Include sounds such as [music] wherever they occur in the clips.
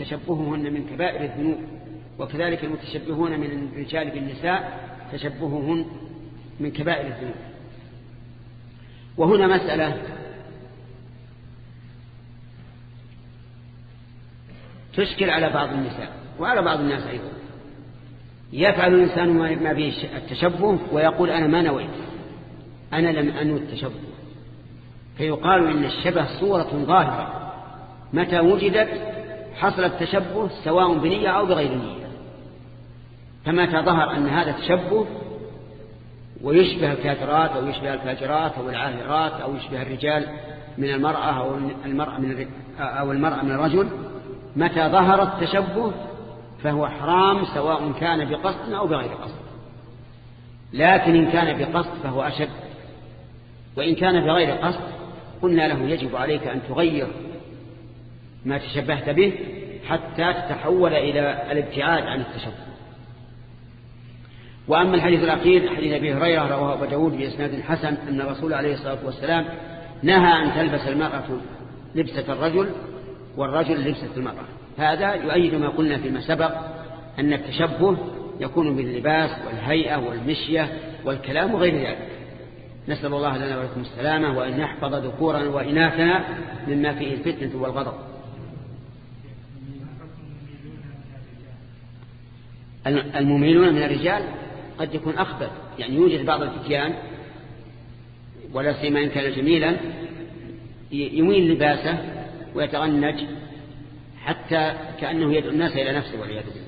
تشبههن من كبائر الذنوب وكذلك المتشبهون من الرجال بالنساء تشبههن من كبائر الذنوب. وهنا مسألة تشكل على بعض النساء وعلى بعض الناس أيضا. يفعل الإنسان ما به التشبه ويقول أنا ما نويت أنا لم أنو التشبه. فيقال إن الشبه صورة ظاهرة متى وجدت؟ حصل التشبه سواء بنية أو بغير نية. فمتى ظهر أن هذا تشبه ويشبه الكافرات أو يشبه الفاجرات أو العاهرات أو يشبه الرجال من المرأة أو المرأة من, أو المرأة من الرجل. متى ظهر التشبه فهو حرام سواء كان بقصد أو بغير قصد. لكن إن كان بقصد فهو أشد. وإن كان بغير قصد قلنا له يجب عليك أن تغير ما تشبهت به حتى تتحول إلى الابتعاد عن التشبه. وأما الحديث الأخير حديث أبي هريرة رواه أبو داود بإسناد حسن أن الرسول عليه الصلاة والسلام نهى أن تلبس المرأة لبسة الرجل والرجل لبسة المرأة. هذا يؤيد ما قلنا فيما سبق أن التشبه يكون باللباس والهيئة والمشية والكلام وغير ذلك. نسأل الله لنا ولكم السلامة وأن يحفظ ذكورا وإناثنا مما فيه الفتنة والغضب. المميلون من الرجال قد يكون أخبث يعني يوجد بعض الفتيان ولا سيما إن كان جميلا يميل لباسه ويتغنج حتى كأنه يدعو الناس إلى نفسه والعياذ بالله.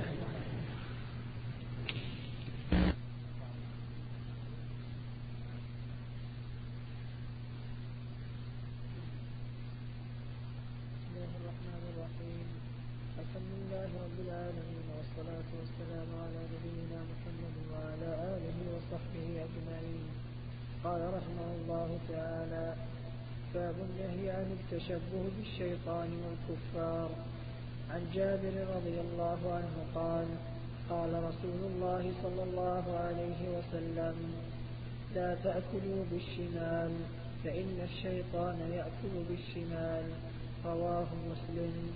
التشبه بالشيطان والكفار. عن جابر رضي الله عنه قال قال رسول الله صلى الله عليه وسلم لا تأكلوا بالشمال فإن الشيطان يأكل بالشمال. رواه مسلم.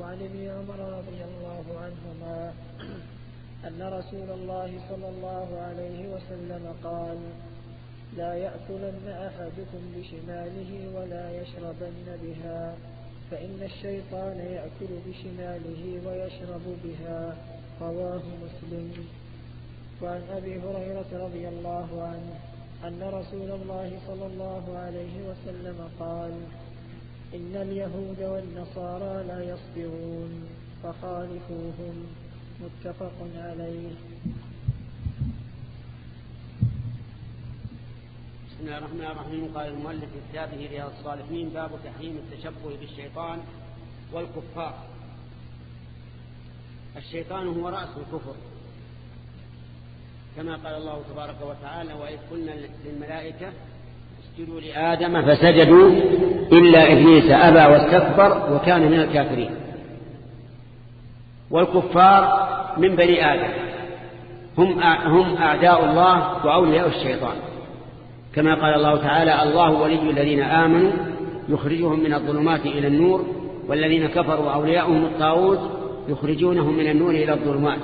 وعن ابن عمر رضي الله عنهما [clears throat] أن رسول الله صلى الله عليه وسلم قال لا يأكلن أحدكم بشماله ولا يشربن بها فإن الشيطان يأكل بشماله ويشرب بها رواه مسلم. وعن أبي هريرة رضي الله عنه أن رسول الله صلى الله عليه وسلم قال إن اليهود والنصارى لا يصبرون فخالفوهم متفق عليه. بسم الله الرحمن الرحيم. قال المؤلف في كتابه رياض الصالحين باب تحريم التشبه بالشيطان والكفار. الشيطان هو رأس الكفر. كما قال الله تبارك وتعالى وإذ قلنا للملائكة اسجدوا لآدم فسجدوا إلا إبليس أبى واستكبر وكان من الكافرين. والكفار من بني آدم. هم هم أعداء الله وأولياء الشيطان. كما قال الله تعالى الله ولي الذين آمنوا يخرجهم من الظلمات إلى النور والذين كفروا أولياؤهم الطاغوت يخرجونهم من النور إلى الظلمات.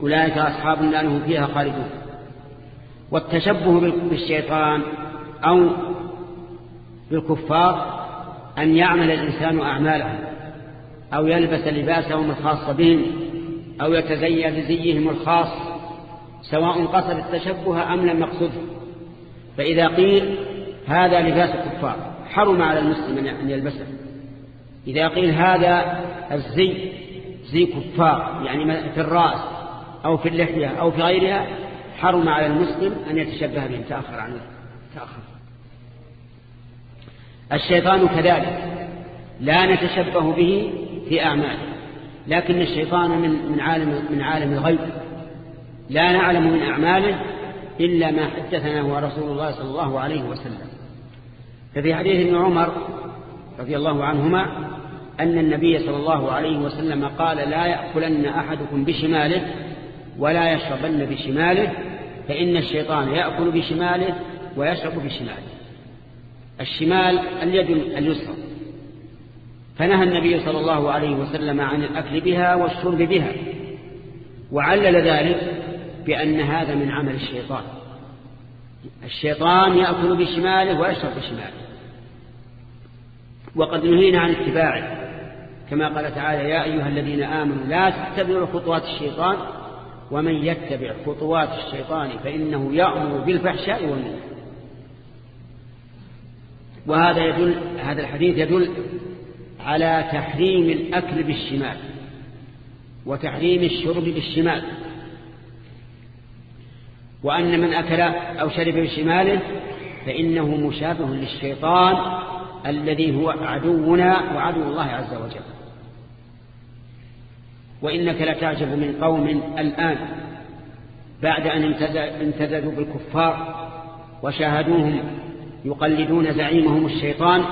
أولئك أصحاب النار هم فيها خالدون. والتشبه بالشيطان أو بالكفار أن يعمل الإنسان أعمالهم أو يلبس لباسهم الخاص بهم أو يتزيى بزيهم الخاص سواء قصد التشبه أم لم يقصده. فإذا قيل هذا لباس الكفار حرم على المسلم أن يلبسه. إذا قيل هذا الزي زي كفار يعني في الرأس أو في اللحية أو في غيرها حرم على المسلم أن يتشبه به تأخر عنه تأخر. الشيطان كذلك لا نتشبه به في أعماله لكن الشيطان من من عالم من عالم الغيب. لا نعلم من أعماله إلا ما حدثنا هو رسول الله صلى الله عليه وسلم. ففي حديث ابن عمر رضي الله عنهما أن النبي صلى الله عليه وسلم قال لا يأكلن أحدكم بشماله ولا يشربن بشماله فإن الشيطان يأكل بشماله ويشرب بشماله. الشمال اليد اليسرى. فنهى النبي صلى الله عليه وسلم عن الأكل بها والشرب بها وعلل ذلك بأن هذا من عمل الشيطان. الشيطان يأكل بشماله ويشرب بشماله. وقد نهينا عن اتباعه. كما قال تعالى يا أيها الذين آمنوا لا تتبعوا خطوات الشيطان ومن يتبع خطوات الشيطان فإنه يأمر بالفحشاء والمنكر. وهذا يدل هذا الحديث يدل على تحريم الأكل بالشمال وتحريم الشرب بالشمال. وأن من أكل أو شرب بشماله فإنه مشابه للشيطان الذي هو عدونا وعدو الله عز وجل. وإنك لتعجب من قوم الآن بعد أن امتددوا بالكفار وشاهدوهم يقلدون زعيمهم الشيطان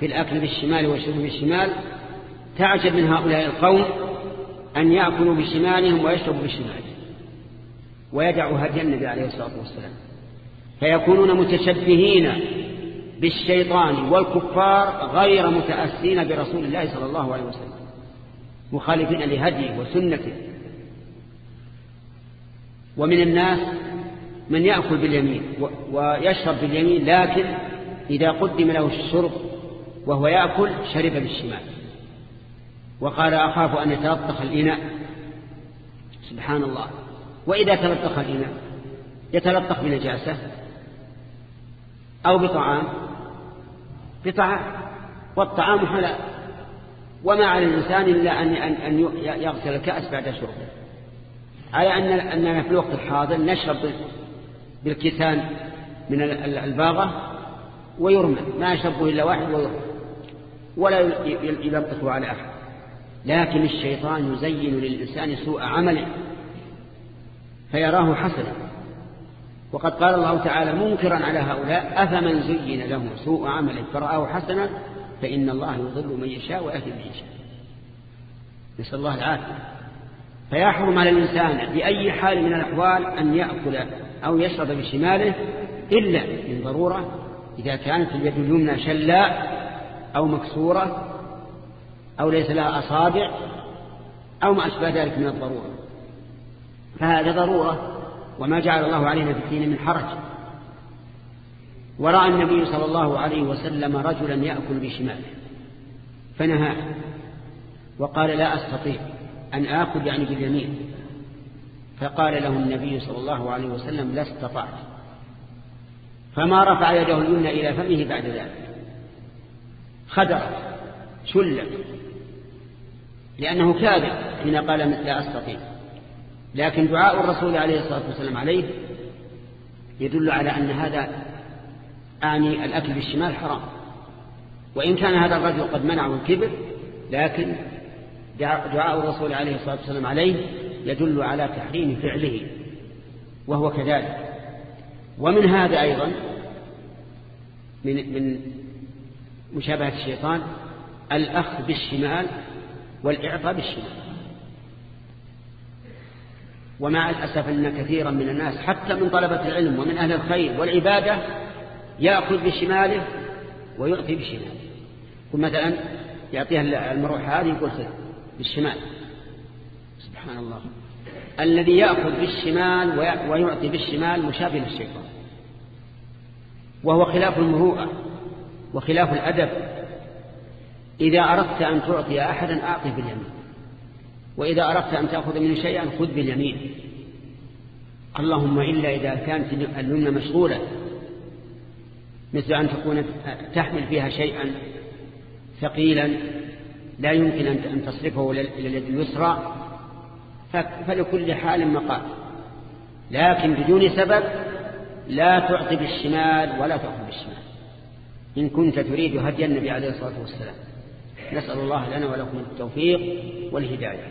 في الأكل بالشمال والشرب بالشمال. تعجب من هؤلاء القوم أن يأكلوا بشمالهم ويشربوا بشمالهم. ويدعوا هدي النبي عليه الصلاة والسلام. فيكونون متشبهين بالشيطان والكفار غير متأسين برسول الله صلى الله عليه وسلم. مخالفين لهديه وسنته. ومن الناس من يأكل باليمين ويشرب باليمين لكن إذا قدم له الشرب وهو يأكل شرب بالشمال. وقال أخاف أن يتلطخ الإناء. سبحان الله. وإذا تلطخ الإناء يتلطخ بنجاسة أو بطعام بطعام والطعام حلال. وما على الإنسان إلا أن أن يغسل الكأس بعد شربه. على أن أننا في الوقت الحاضر نشرب بالكتان من الباغة ويرمى. ما يشربه إلا واحد ويرمى. ولا يلطف على أحد. لكن الشيطان يزين للإنسان سوء عمله. فيراه حسنا. وقد قال الله تعالى منكرا على هؤلاء أفمن زين له سوء عمله فرآه حسنا فإن الله يضل من يشاء ويهدي من يشاء. نسأل الله العافية. فيحرم على الإنسان بأي حال من الأحوال أن يأكل أو يشرب بشماله إلا من ضرورة إذا كانت اليد اليمنى شلاء أو مكسورة أو ليس لها أصابع أو ما أشبه ذلك من الضرورة. فهذا ضرورة وما جعل الله علينا في الدين من حرج. ورأى النبي صلى الله عليه وسلم رجلا يأكل بشماله فنهاه وقال لا أستطيع أن آكل يعني باليمين فقال له النبي صلى الله عليه وسلم لا استطعت. فما رفع يده اليمنى إلى فمه بعد ذلك. خدرت شلت لأنه كاذب حين قال لا أستطيع. لكن دعاء الرسول عليه الصلاة والسلام عليه يدل على أن هذا آني الأكل بالشمال حرام. وإن كان هذا الرجل قد منعه الكبر لكن دعاء الرسول عليه الصلاة والسلام عليه يدل على تحريم فعله وهو كذلك. ومن هذا أيضا من من مشابهة الشيطان الأخذ بالشمال والإعطاء بالشمال. ومع الأسف أن كثيرا من الناس حتى من طلبة العلم ومن أهل الخير والعبادة يأخذ بشماله ويعطي بشماله. مثلا يعطيها المروحة هذه يقول بالشمال. سبحان الله. الذي يأخذ بالشمال ويعطي بالشمال مشابه للشيطان. وهو خلاف المروءة وخلاف الأدب. إذا أردت أن تعطي أحدا أعطي باليمين. وإذا أردت أن تأخذ منه شيئا خذ باليمين. اللهم إلا إذا كانت اليمنى مشغولة. مثل أن تكون تحمل فيها شيئا ثقيلا لا يمكن أن تصرفه إلى اليد اليسرى. فلكل حال مقال لكن بدون سبب لا تعطي بالشمال ولا تأخذ بالشمال. إن كنت تريد هدي النبي عليه الصلاة والسلام. نسأل الله لنا ولكم التوفيق والهداية.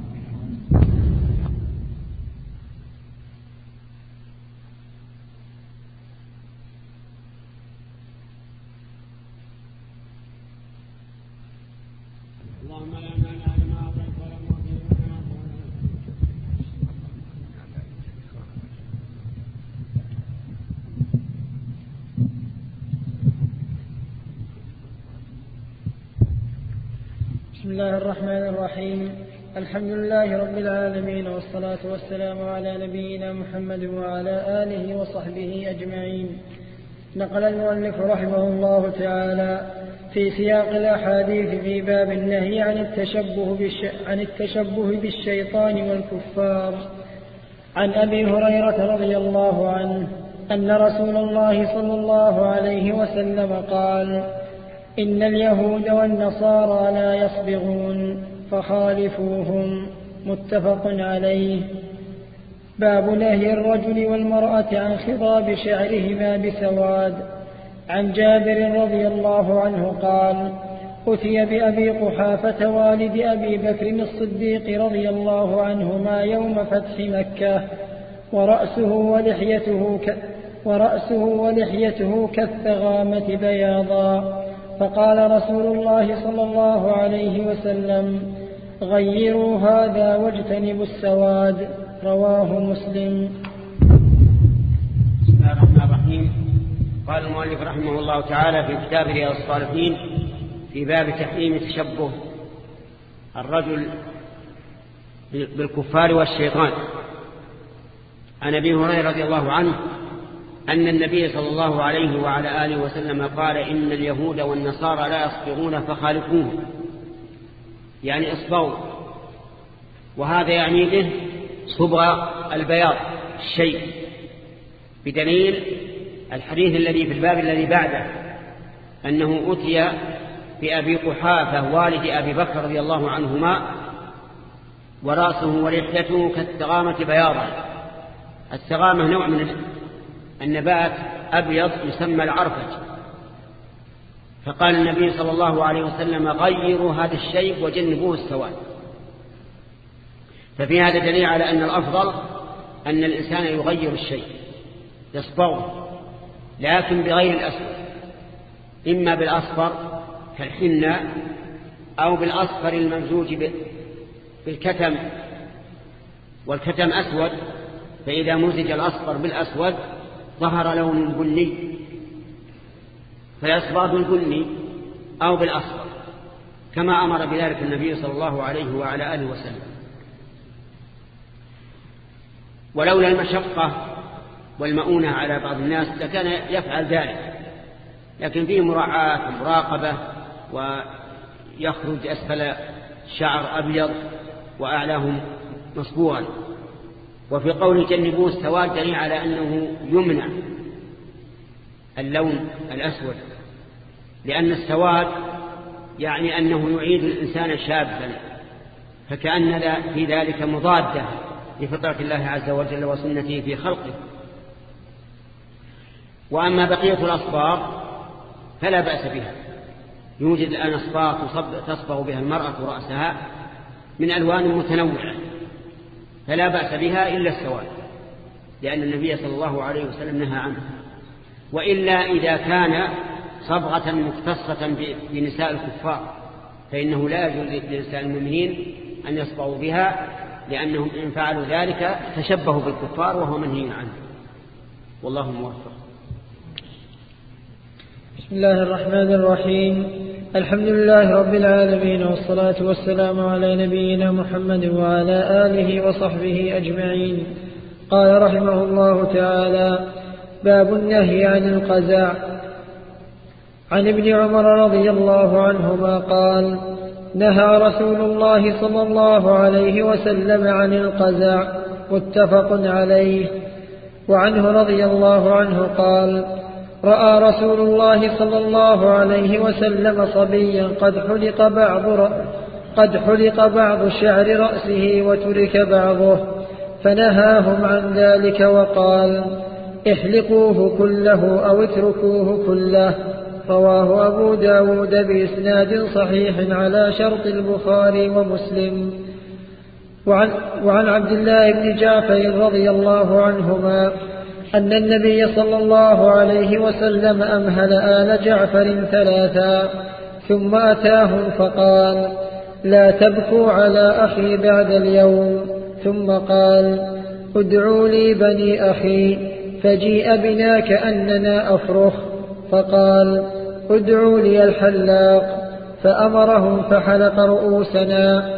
الله الرحمن الرحيم. الحمد لله رب العالمين والصلاة والسلام على نبينا محمد وعلى آله وصحبه أجمعين. نقل المؤلف رحمه الله تعالى في سياق الأحاديث في باب النهي عن التشبه, بالش... عن التشبه بالشيطان والكفار. عن أبي هريرة رضي الله عنه أن رسول الله صلى الله عليه وسلم قال إن اليهود والنصارى لا يصبغون فخالفوهم. متفق عليه. باب نهي الرجل والمرأة عن خضاب شعرهما بسواد. عن جابر رضي الله عنه قال أتي بأبي قحافة والد أبي بكر الصديق رضي الله عنهما يوم فتح مكة ورأسه ولحيته ك ورأسه ولحيته كالثغامة بياضا. فقال رسول الله صلى الله عليه وسلم غيروا هذا واجتنبوا السواد. رواه مسلم. بسم الله الرحمن الرحيم. قال المؤلف رحمه الله تعالى في كتاب رياض الصالحين في باب تحريم تشبه الرجل بالكفار والشيطان. عن أبي هريرة رضي الله عنه أن النبي صلى الله عليه وعلى آله وسلم قال إن اليهود والنصارى لا يصبغون فخالفوهم يعني اصبغوا. وهذا يعني به صبغ البياض الشيء. بدليل الحديث الذي في الباب الذي بعده أنه أتي بأبي قحافة والد أبي بكر رضي الله عنهما ورأسه ولحيته كالتغامة بياضا. التغامة نوع من النبات أبيض يسمى العرفج. فقال النبي صلى الله عليه وسلم غيروا هذا الشيء وجنبوه السواد. ففي هذا دليل على أن الأفضل أن الإنسان يغير الشيء يصبغه لكن بغير الأسود إما بالأصفر كالحنة أو بالأصفر الممزوج بالكتم والكتم أسود فإذا مزج الأصفر بالأسود ظهر لون بني فيصبغ بالبني أو بالأصفر كما أمر بذلك النبي صلى الله عليه وعلى آله وسلم. ولولا المشقة والمؤونة على بعض الناس لكان يفعل ذلك لكن فيه مراعاة ومراقبة ويخرج أسفل شعر أبيض وأعلاه مصبوغا. وفي قول جنبوه السواد دليل على أنه يمنع اللون الأسود لأن السواد يعني أنه يعيد الإنسان شابا فكأن في ذلك مضادة لفطرة الله عز وجل وسنته في خلقه. وأما بقية الأصباغ فلا بأس بها. يوجد الآن أصباغ تصبغ بها المرأة رأسها من ألوان متنوعة. فلا بأس بها إلا السواد لأن النبي صلى الله عليه وسلم نهى عنه. وإلا إذا كان صبغة مختصة بنساء الكفار فإنه لا يجوز لنساء المؤمنين أن يصبغوا بها لأنهم إن فعلوا ذلك تشبهوا بالكفار وهو منهي عنه. والله موفق. بسم الله الرحمن الرحيم. الحمد لله رب العالمين والصلاة والسلام على نبينا محمد وعلى آله وصحبه أجمعين. قال رحمه الله تعالى باب النهي عن القزع. عن ابن عمر رضي الله عنهما قال نهى رسول الله صلى الله عليه وسلم عن القزع متفق عليه. وعنه رضي الله عنه قال رأى رسول الله صلى الله عليه وسلم صبيا قد حلق بعض قد حلق بعض شعر رأسه وترك بعضه فنهاهم عن ذلك وقال احلقوه كله أو اتركوه كله. رواه أبو داود بإسناد صحيح على شرط البخاري ومسلم. وعن, وعن عبد الله بن جعفر رضي الله عنهما أن النبي صلى الله عليه وسلم أمهل آل جعفر ثلاثا ثم أتاهم فقال لا تبكوا على أخي بعد اليوم. ثم قال ادعوا لي بني أخي فجيء بنا كأننا أفرخ. فقال ادعوا لي الحلاق. فأمرهم فحلق رؤوسنا.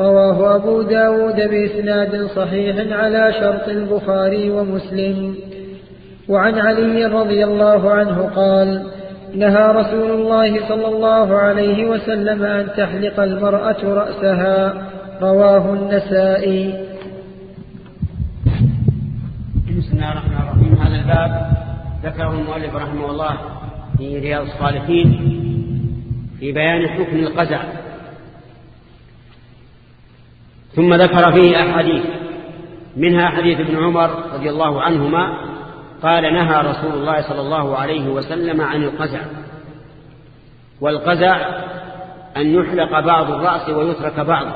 رواه أبو داود بإسناد صحيح على شرط البخاري ومسلم. وعن علي رضي الله عنه قال نهى رسول الله صلى الله عليه وسلم أن تحلق المرأة رأسها. رواه النسائي. بسم الله الرحمن الرحيم. هذا الباب ذكره المؤلف رحمه الله في رياض الصالحين في بيان حكم القزع. ثم ذكر فيه أحاديث منها حديث ابن عمر رضي الله عنهما قال نهى رسول الله صلى الله عليه وسلم عن القزع. والقزع أن يحلق بعض الرأس ويترك بعضه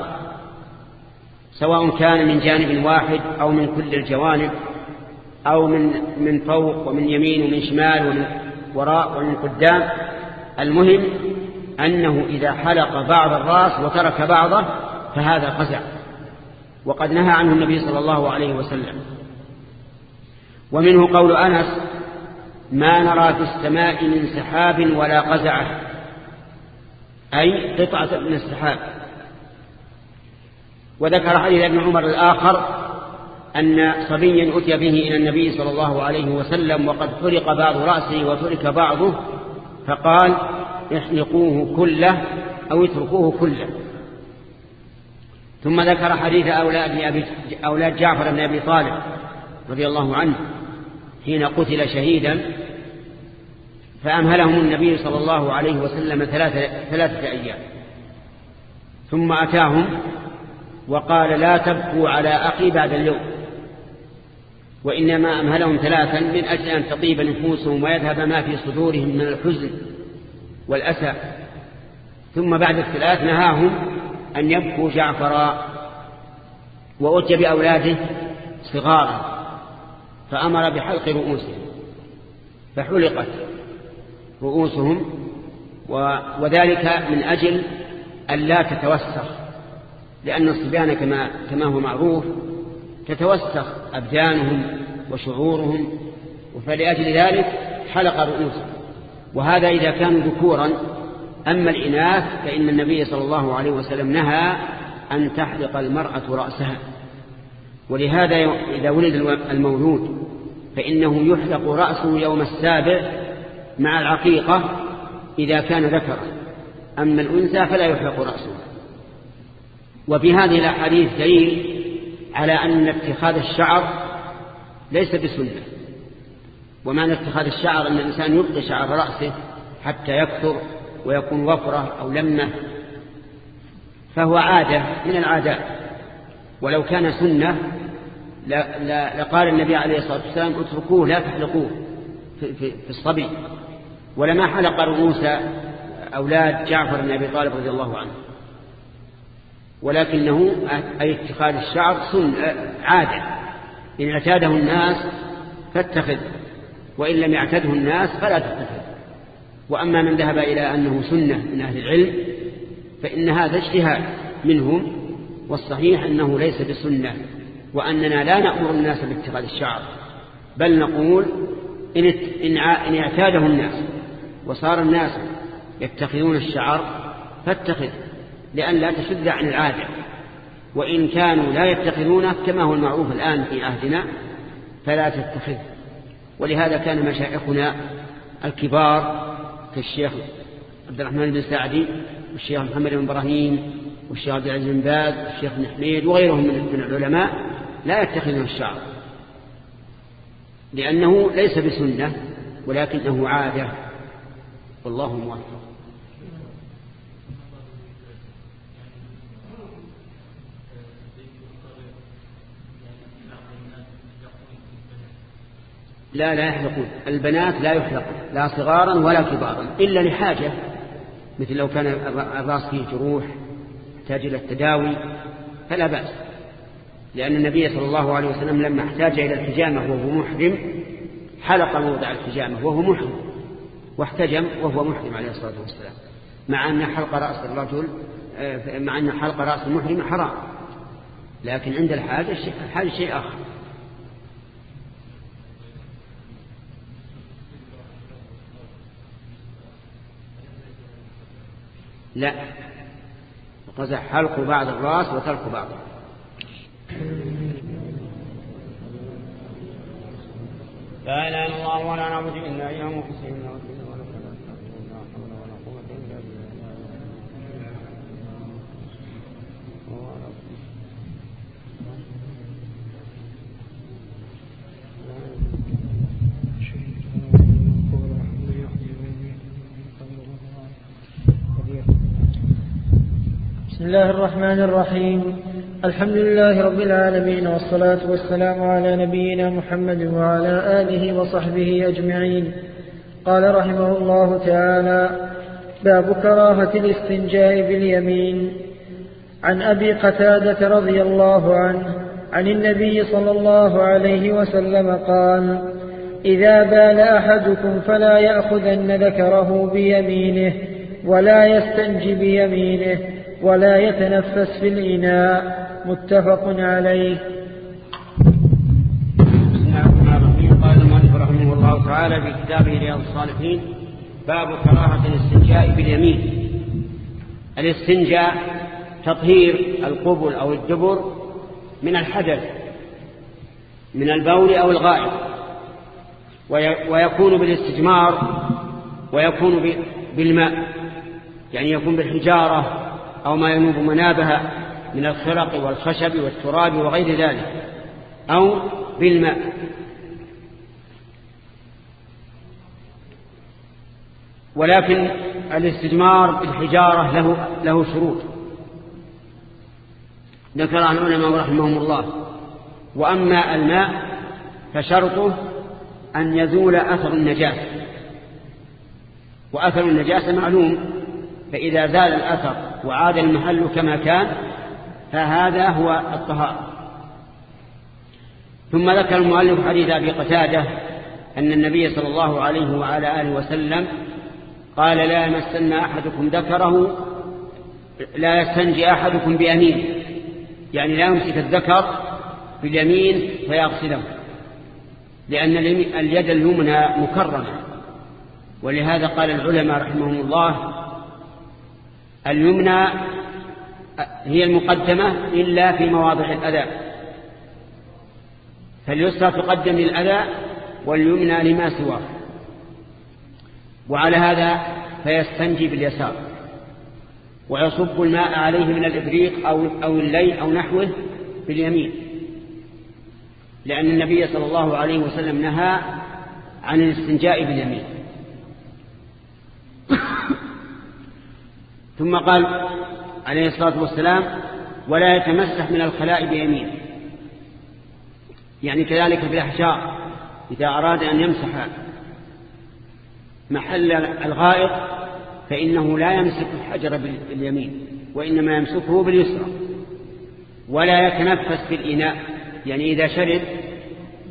سواء كان من جانب واحد أو من كل الجوانب أو من من فوق ومن يمين ومن شمال ومن وراء ومن قدام. المهم أنه إذا حلق بعض الرأس وترك بعضه فهذا قزع. وقد نهى عنه النبي صلى الله عليه وسلم. ومنه قول أنس ما نرى في السماء من سحاب ولا قزعة. أي قطعة من السحاب. وذكر حديث ابن عمر الآخر أن صبيا أتي به إلى النبي صلى الله عليه وسلم وقد فرق بعض رأسه وترك بعضه فقال احلقوه كله أو اتركوه كله. ثم ذكر حديث أولاد, أولاد جعفر بن أبي طالب رضي الله عنه حين قتل شهيدا فأمهلهم النبي صلى الله عليه وسلم ثلاثة, ثلاثة أيام. ثم أتاهم وقال لا تبكوا على أخي بعد اليوم وإنما أمهلهم ثلاثا من أجل أن تطيب نفوسهم ويذهب ما في صدورهم من الحزن والأسى. ثم بعد الثلاث نهاهم أن يبكوا جعفرا وأتي بأولاده صغارا. فأمر بحلق رؤوسهم فحلقت رؤوسهم وذلك من أجل أن لا تتوسخ لأن الصبيان كما, كما هو معروف تتوسخ أبدانهم وشعورهم فلأجل ذلك حلق رؤوسهم. وهذا إذا كانوا ذكورا أما الإناث فإن النبي صلى الله عليه وسلم نهى أن تحلق المرأة رأسها. ولهذا إذا ولد المولود فإنه يحلق رأسه يوم السابع مع العقيقة إذا كان ذكرا أما الأنثى فلا يحلق رأسه. وفي هذه الأحاديث دليل على أن اتخاذ الشعر ليس بسنة. ومعنى اتخاذ الشعر أن الإنسان يبقي شعر رأسه حتى يكثر ويكون وفرة أو لمة فهو عادة من العادات. ولو كان سنة لقال النبي عليه الصلاة والسلام اتركوه لا تحلقوه في, في, في الصبي. ولما حلق رؤوس أولاد جعفر بن أبي طالب رضي الله عنه. ولكنه أي اتخاذ الشعر سن عادة. إن اعتاده الناس فاتخذ وإن لم يعتده الناس فلا تتخذ. وأما من ذهب إلى أنه سنة من أهل العلم فإن هذا اجتهاد منهم والصحيح أنه ليس بسنة وأننا لا نأمر الناس باتخاذ الشعر بل نقول إن, إن اعتاده الناس وصار الناس يتخذون الشعر فاتخذ لأن لا تشد عن العادة. وإن كانوا لا يتخذونه كما هو المعروف الآن في عهدنا فلا تتخذ. ولهذا كان مشايخنا الكبار كالشيخ عبد الرحمن بن سعدي والشيخ محمد بن إبراهيم والشيخ عبد العزيز بن باز والشيخ بن حميد وغيرهم من العلماء لا يتخذون الشعر. لأنه ليس بسنة ولكنه عادة. والله موفق. لا لا يحلقون. البنات لا يحلقون لا صغارا ولا كبارا إلا لحاجة مثل لو كان الرأس فيه جروح يحتاج إلى التداوي فلا بأس. لأن النبي صلى الله عليه وسلم لما احتاج إلى الحجامة وهو محرم حلق موضع الحجامة وهو محرم واحتجم وهو محرم عليه الصلاة والسلام. مع أن حلق رأس الرجل آه، مع أن حلق رأس المحرم حرام. لكن عند الحاجة الحاجة شيء آخر. لا. القزح حلق بعض الرأس وترك بعضه لا اله الا الله ولا نعبد إلا إياه مخلصين له الدين ولو لا حول ولا قوه الا بسم الله الرحمن الرحيم الحمد لله رب العالمين والصلاة والسلام على نبينا محمد وعلى آله وصحبه أجمعين قال رحمه الله تعالى باب كراهة الاستنجاء باليمين عن أبي قتادة رضي الله عنه عن النبي صلى الله عليه وسلم قال إذا بال أحدكم فلا يأخذن ذكره بيمينه ولا يستنجي بيمينه ولا يتنفس في الإناء. متفق عليه. قال رحمه الله تعالى في كتابه رياض الصالحين باب كراهة الاستنجاء باليمين. الاستنجاء تطهير القبل أو الدبر من الحدث من البول أو الغائط ويكون بالاستجمار ويكون بالماء يعني يكون بالحجارة أو ما ينوب منابها من الخرق والخشب والتراب وغير ذلك أو بالماء. ولكن الاستجمار بالحجارة له, له شروط. ذكرها العلماء رحمهم الله وأما الماء فشرطه أن يزول أثر النجاسة وأثر النجاسة معلوم فإذا زال الأثر وعاد المحل كما كان فهذا هو الطهارة. ثم ذكر المؤلف حديث أبي قتادة أن النبي صلى الله عليه وعلى آله وسلم قال لا يمسن أحدكم ذكره لا يستنجي أحدكم بأمين يعني لا يمسك الذكر باليمين فيغسله لأن اليد اليمنى مكرمة. ولهذا قال العلماء رحمهم الله اليمنى هي المقدمة إلا في مواضع الأذى فاليسرى تقدم للأذى واليمنى لما سواه. وعلى هذا فيستنجي باليسار. ويصب الماء عليه من الإبريق أو, أو الليل أو نحوه باليمين. لأن النبي صلى الله عليه وسلم نهى عن الاستنجاء باليمين. ثم قال عليه الصلاة والسلام ولا يتمسح من الخلاء بيمين. يعني كذلك بالأحجار إذا أراد أن يمسح محل الغائط فإنه لا يمسك الحجر باليمين وإنما يمسكه باليسرى. ولا يتنفس في الإناء يعني إذا شرب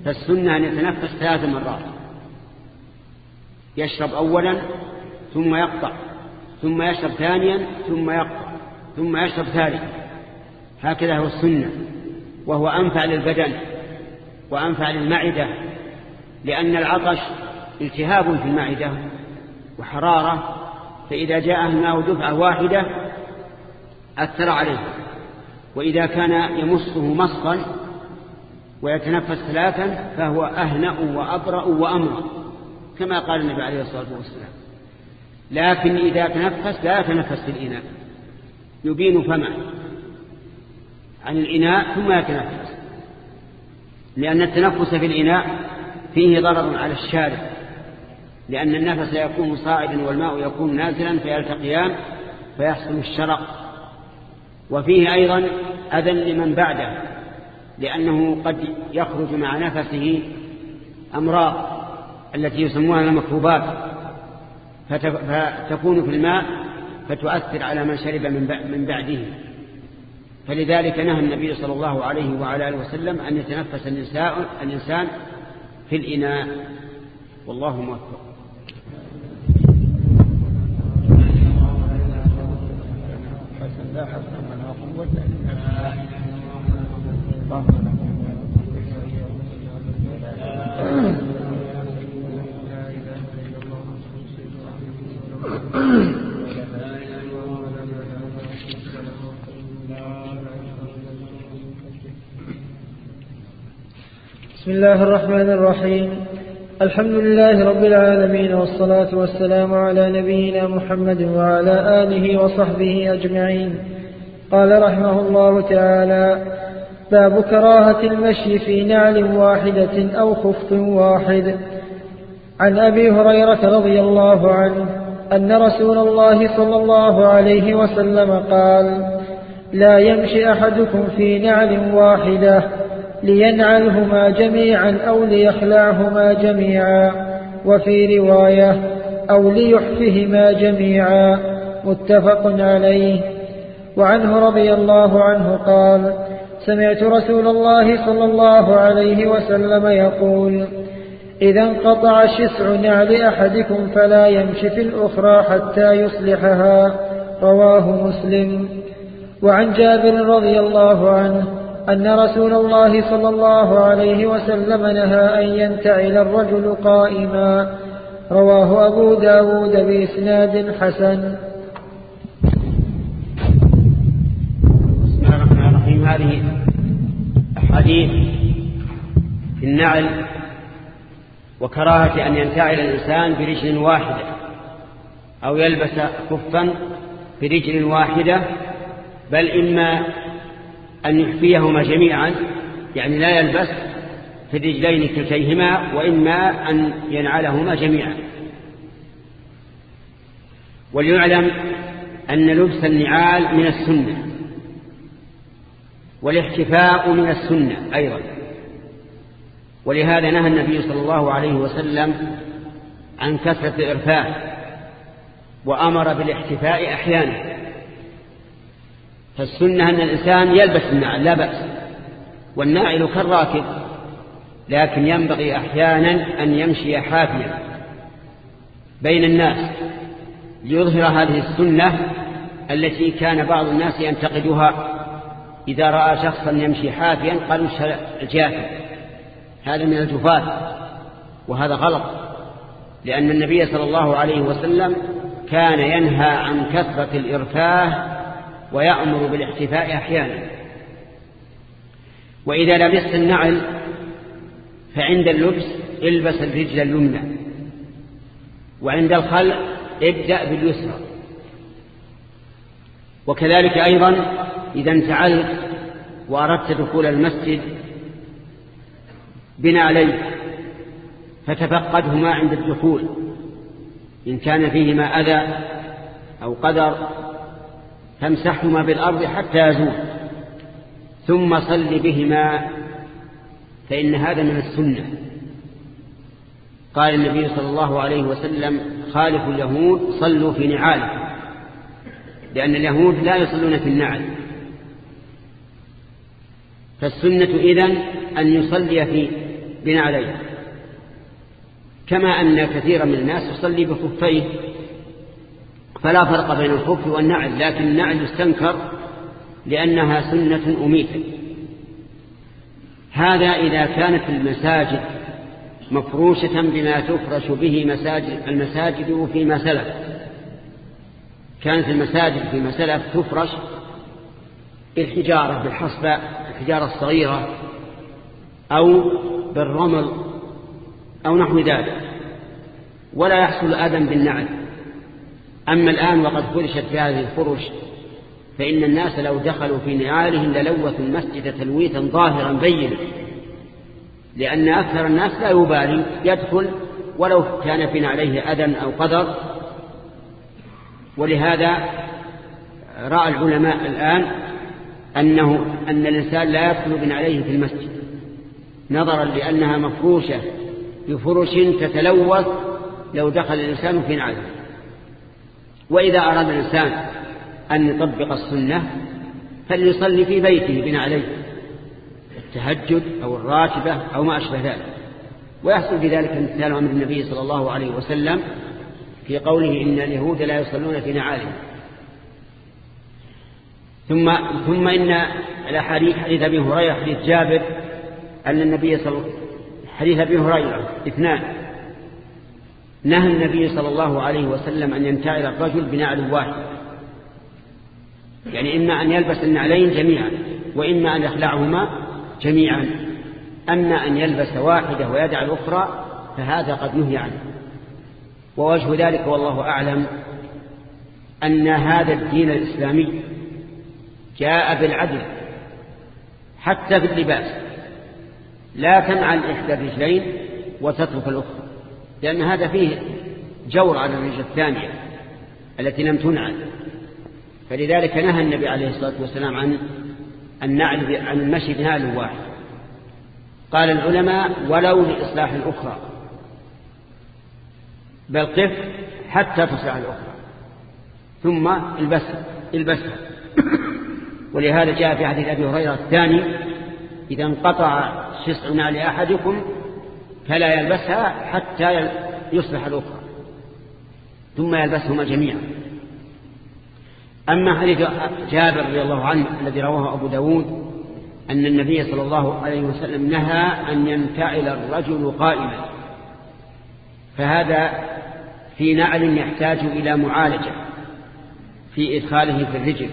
فالسنة أن يتنفس ثلاث مرات. يشرب أولا ثم يقطع. ثم يشرب ثانيا ثم يقطع ثم يشرب ثالثا. هكذا هو السنة وهو أنفع للبدن وأنفع للمعدة لأن العطش التهاب في المعدة وحرارة فإذا جاء الماء دفعة واحدة أثر عليه. وإذا كان يمسه مصا ويتنفس ثلاثا فهو أهنأ وأبرأ وأمر كما قال النبي عليه الصلاة والسلام. لكن إذا تنفس لا يتنفس في الإناء. يبين فمه عن الإناء ثم يتنفس. لأن التنفس في الإناء فيه ضرر على الشارع لأن النفس يكون صاعدا والماء يكون نازلا فيلتقيان فيحصل الشرق. وفيه أيضا أذى لمن بعده لأنه قد يخرج مع نفسه أمراض التي يسمونها المكروبات. فتكون في الماء فتؤثر على من شرب من بعده. فلذلك نهى النبي صلى الله عليه وعلى آله وسلم أن يتنفس الإنسان في الإناء. والله موفق. قوة إلا بسم الله الرحمن الرحيم. الحمد لله رب العالمين والصلاة والسلام على نبينا محمد وعلى آله وصحبه أجمعين. قال رحمه الله تعالى باب كراهة المشي في نعل واحدة أو خف واحد. عن أبي هريرة رضي الله عنه أن رسول الله صلى الله عليه وسلم قال لا يمشي أحدكم في نعل واحدة لينعلهما جميعا أو ليخلعهما جميعا وفي رواية أو ليحفهما جميعا متفق عليه. وعنه رضي الله عنه قال سمعت رسول الله صلى الله عليه وسلم يقول إذا انقطع شسع نعل أحدكم فلا يمشي في الأخرى حتى يصلحها. رواه مسلم. وعن جابر رضي الله عنه أن رسول الله صلى الله عليه وسلم نهى أن ينتعل الرجل قائما. رواه أبو داود بإسناد حسن. بسم الله الرحمن الرحيم. هذه أحاديث في النعل وكراهة أن ينتعل الإنسان برجل واحدة أو يلبس كفا برجل واحدة بل إما أن يحفيهما جميعا يعني لا يلبس في الرجلين كلتيهما وإما أن ينعلهما جميعا. وليعلم أن لبس النعال من السنة والاحتفاء من السنة أيضا. ولهذا نهى النبي صلى الله عليه وسلم عن كثرة الإرفاع وأمر بالاحتفاء أحيانا. فالسنة أن الإنسان يلبس النعل لا بأس. والناعل كالراكب لكن ينبغي أحيانا أن يمشي حافيا بين الناس ليظهر هذه السنة التي كان بعض الناس ينتقدها. إذا رأى شخصا يمشي حافيا قالوا الجافي هذا من الجفاة وهذا غلط لأن النبي صلى الله عليه وسلم كان ينهى عن كثرة الإرفاه ويأمر بالاحتفاء أحيانا. وإذا لبست النعل فعند اللبس البس الرجل اليمنى. وعند الخلع ابدأ باليسرى. وكذلك أيضا إذا انتعلت وأردت دخول المسجد بنا عليه فتفقدهما عند الدخول إن كان فيهما أذى أو قدر فامسحهما بالأرض حتى يزول. ثم صل بهما فإن هذا من السنة. قال النبي صلى الله عليه وسلم خالف اليهود صلوا في نعالهم لأن اليهود لا يصلون في النعل. فالسنة إذن أن يصلي في بنعليه كما أن كثيرا من الناس يصلي بخفيه فلا فرق بين الخف والنعل لكن النعل يستنكر لأنها سنة أميتة. هذا إذا كانت المساجد مفروشة بما تفرش به مساجد المساجد فيما سلف. كانت المساجد فيما سلف تفرش بالحجارة بالحصبة الحجارة الصغيرة أو بالرمل أو نحو ذلك. ولا يحصل آدم بالنعل. أما الآن وقد فرشت في هذه الفرش فإن الناس لو دخلوا في نعالهم للوثوا المسجد تلويثا ظاهرا بينا لأن أكثر الناس لا يبالي يدخل ولو كان في نعليه أذى أو قدر. ولهذا رأى العلماء الآن أنه أن الإنسان لا يدخل بنعليه في المسجد نظرا لأنها مفروشة بفرش تتلوث لو دخل الإنسان في نعله. وإذا أراد الإنسان أن يطبق السنة فليصلي في بيته بنعليه التهجد أو الراتبة أو ما أشبه ذلك. ويحصل بذلك امتثال أمر النبي صلى الله عليه وسلم في قوله إن اليهود لا يصلون في نعالهم. ثم ثم إن الأحاديث حديث أبي هريرة حديث جابر أن النبي صلى حديث أبي هريرة اثنان نهى النبي صلى الله عليه وسلم أن ينتعل الرجل بنعل واحد يعني إما أن يلبس النعلين جميعا وإما أن يخلعهما جميعا. أما أن يلبس واحدة ويدع الأخرى فهذا قد نهي عنه. ووجه ذلك والله أعلم أن هذا الدين الإسلامي جاء بالعدل حتى في اللباس لا تنعل إحدى الرجلين وتترك الأخرى. لأن هذا فيه جور على الرجل الثانية التي لم تنعل. فلذلك نهى النبي عليه الصلاة والسلام عن النعل عن المشي بنعل واحد. قال العلماء ولو لإصلاح الأخرى بل قف حتى تصلح الأخرى. ثم البسها البسها. ولهذا جاء في حديث أبي هريرة الثاني إذا انقطع شسع نعل أحدكم فلا يلبسها حتى يصلح الأخرى. ثم يلبسهما جميعا. أما حديث جابر رضي الله عنه الذي رواه أبو داود أن النبي صلى الله عليه وسلم نهى أن ينتعل الرجل قائما. فهذا في نعل يحتاج إلى معالجة في إدخاله في الرجل.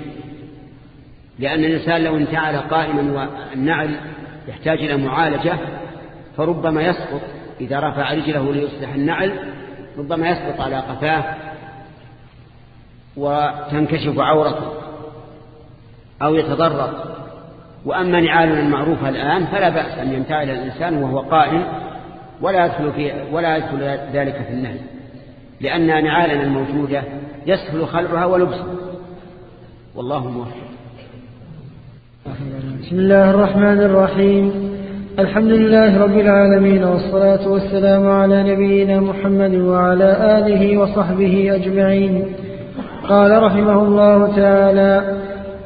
لأن الإنسان لو انتعل قائما والنعل يحتاج إلى معالجة فربما يسقط إذا رفع رجله ليصلح النعل ربما يسقط على قفاه وتنكشف عورته أو يتضرر. وأما نعالنا المعروفة الآن فلا بأس أن ينتعل الإنسان وهو قائم ولا يدخل, في ولا يدخل ذلك في النهي لأن نعالنا الموجودة يسهل خلعها ولبسها. والله موفق. بسم الله الرحمن الرحيم. الحمد لله رب العالمين والصلاة والسلام على نبينا محمد وعلى آله وصحبه أجمعين. قال رحمه الله تعالى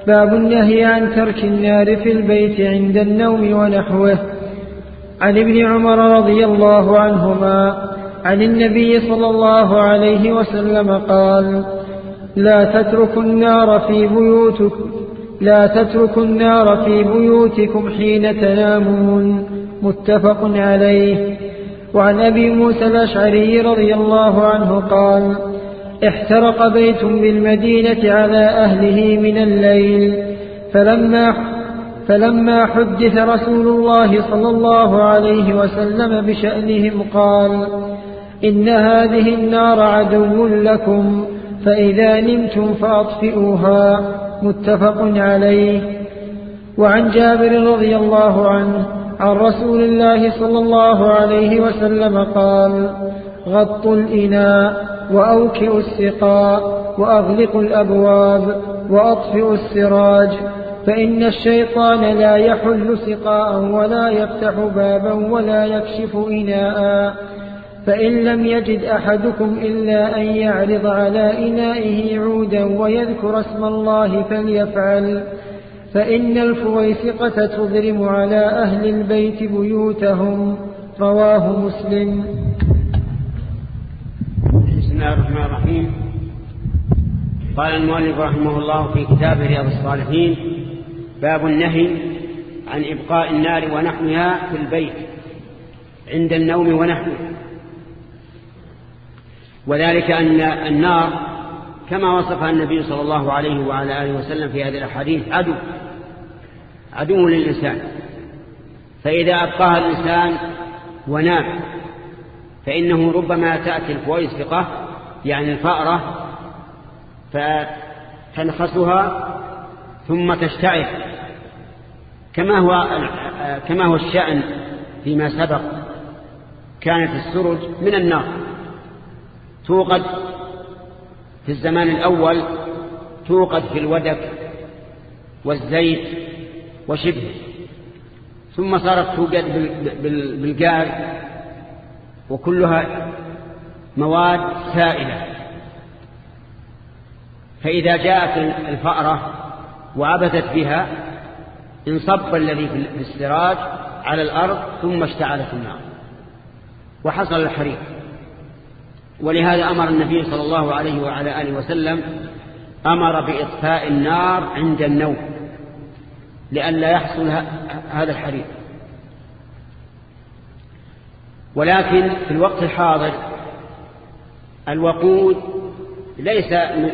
باب النهي عن ترك النار في البيت عند النوم ونحوه. عن ابن عمر رضي الله عنهما عن النبي صلى الله عليه وسلم قال لا تتركوا النار في بيوتكم لا تتركوا النار في بيوتكم حين تنامون. متفق عليه. وعن أبي موسى الأشعري رضي الله عنه قال احترق بيت بالمدينة على أهله من الليل فلما فلما حدث رسول الله صلى الله عليه وسلم بشأنهم قال إن هذه النار عدو لكم. فإذا نمتم فأطفئوها متفق عليه. وعن جابر رضي الله عنه عن رسول الله صلى الله عليه وسلم قال غطوا الإناء وأوكئوا السقاء وأغلقوا الأبواب وأطفئوا السراج فإن الشيطان لا يحل سقاء ولا يفتح بابا ولا يكشف إناء. فإن لم يجد أحدكم إلا أن يعرض على إنائه عودا ويذكر اسم الله فليفعل. فإن الفويسقة تضرم على أهل البيت بيوتهم. رواه مسلم. بسم الله الرحمن الرحيم. قال المؤلف رحمه الله في كتاب رياض الصالحين باب النهي عن إبقاء النار ونحوها في البيت عند النوم ونحوه. وذلك أن النار كما وصفها النبي صلى الله عليه وعلى آله وسلم في هذه الأحاديث عدو عدو للإنسان. فإذا أبقاها الإنسان ونام فإنه ربما تأتي الفويسقة يعني الفأرة فتنخسها ثم تشتعل. كما هو كما هو الشأن فيما سبق كانت السرج من النار. توقد في الزمان الأول توقد في الودك والزيت وشبه ثم صارت توقد بالجار وكلها مواد سائلة. فإذا جاءت الفأرة وعبثت بها انصب الذي في السراج على الأرض ثم اشتعلت النار. وحصل الحريق. ولهذا أمر النبي صلى الله عليه وعلى آله وسلم أمر بإطفاء النار عند النوم لئلا يحصل هذا الحريق ولكن في الوقت الحاضر الوقود ليس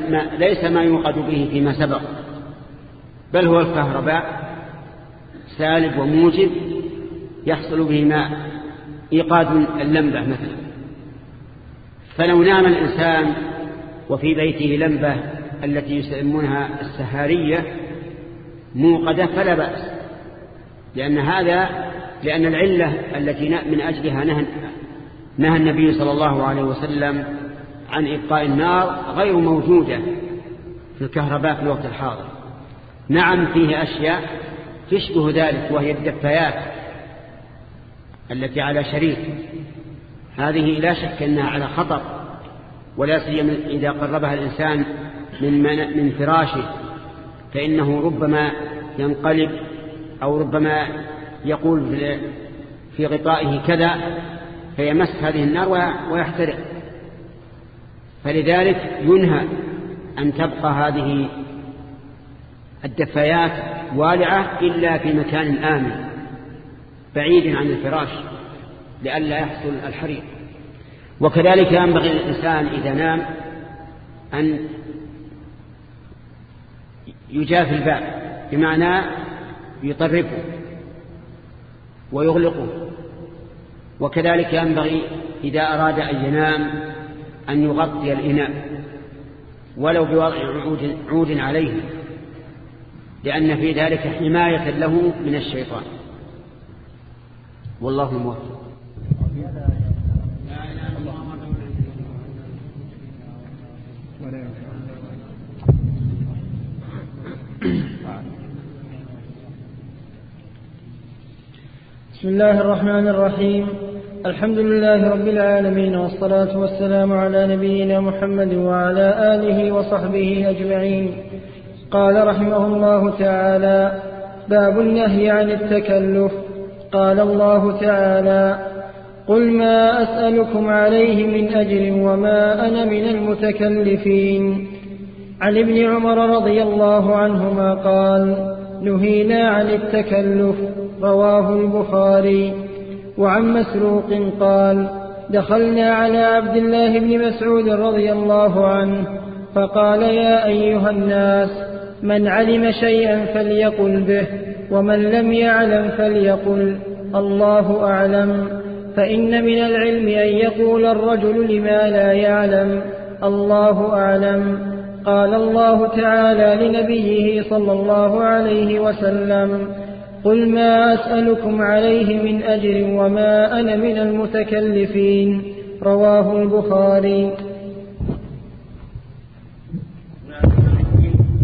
ما, ليس ما يوقد به فيما سبق بل هو الكهرباء سالب وموجب يحصل به ماء إيقاد اللمبة مثلا. فلو نام الإنسان وفي بيته لمبة التي يسمونها السهارية موقدة فلا بأس لأن هذا لأن العلة التي من أجلها نهى, نهى النبي صلى الله عليه وسلم عن إبقاء النار غير موجودة في الكهرباء في الوقت الحاضر. نعم فيه أشياء تشبه ذلك وهي الدفايات التي على شريك. هذه لا شك أنها على خطر ولا سيما إذا قربها الإنسان من, من فراشه فإنه ربما ينقلب أو ربما يقول في غطائه كذا فيمس هذه النار ويحترق. فلذلك ينهى أن تبقى هذه الدفايات والعة إلا في مكان آمن بعيد عن الفراش. لئلا يحصل الحريق. وكذلك ينبغي للإنسان إذا نام أن يجافي الباب بمعنى يطرقه ويغلقه. وكذلك ينبغي إذا أراد أن ينام أن يغطي الإناء ولو بوضع عود, عود عليه لأن في ذلك حماية له من الشيطان. والله موفق. بسم الله الرحمن الرحيم الحمد لله رب العالمين والصلاة والسلام على نبينا محمد وعلى آله وصحبه أجمعين قال رحمه الله تعالى باب النهي عن التكلف قال الله تعالى قل ما أسألكم عليه من أجر وما أنا من المتكلفين. عن ابن عمر رضي الله عنهما قال نهينا عن التكلف رواه البخاري. وعن مسروق قال دخلنا على عبد الله بن مسعود رضي الله عنه فقال يا أيها الناس من علم شيئا فليقل به ومن لم يعلم فليقل الله أعلم. فإن من العلم أن يقول الرجل لما لا يعلم الله أعلم. قال الله تعالى لنبيه صلى الله عليه وسلم قل ما أسألكم عليه من أجر وما أنا من المتكلفين. رواه البخاري.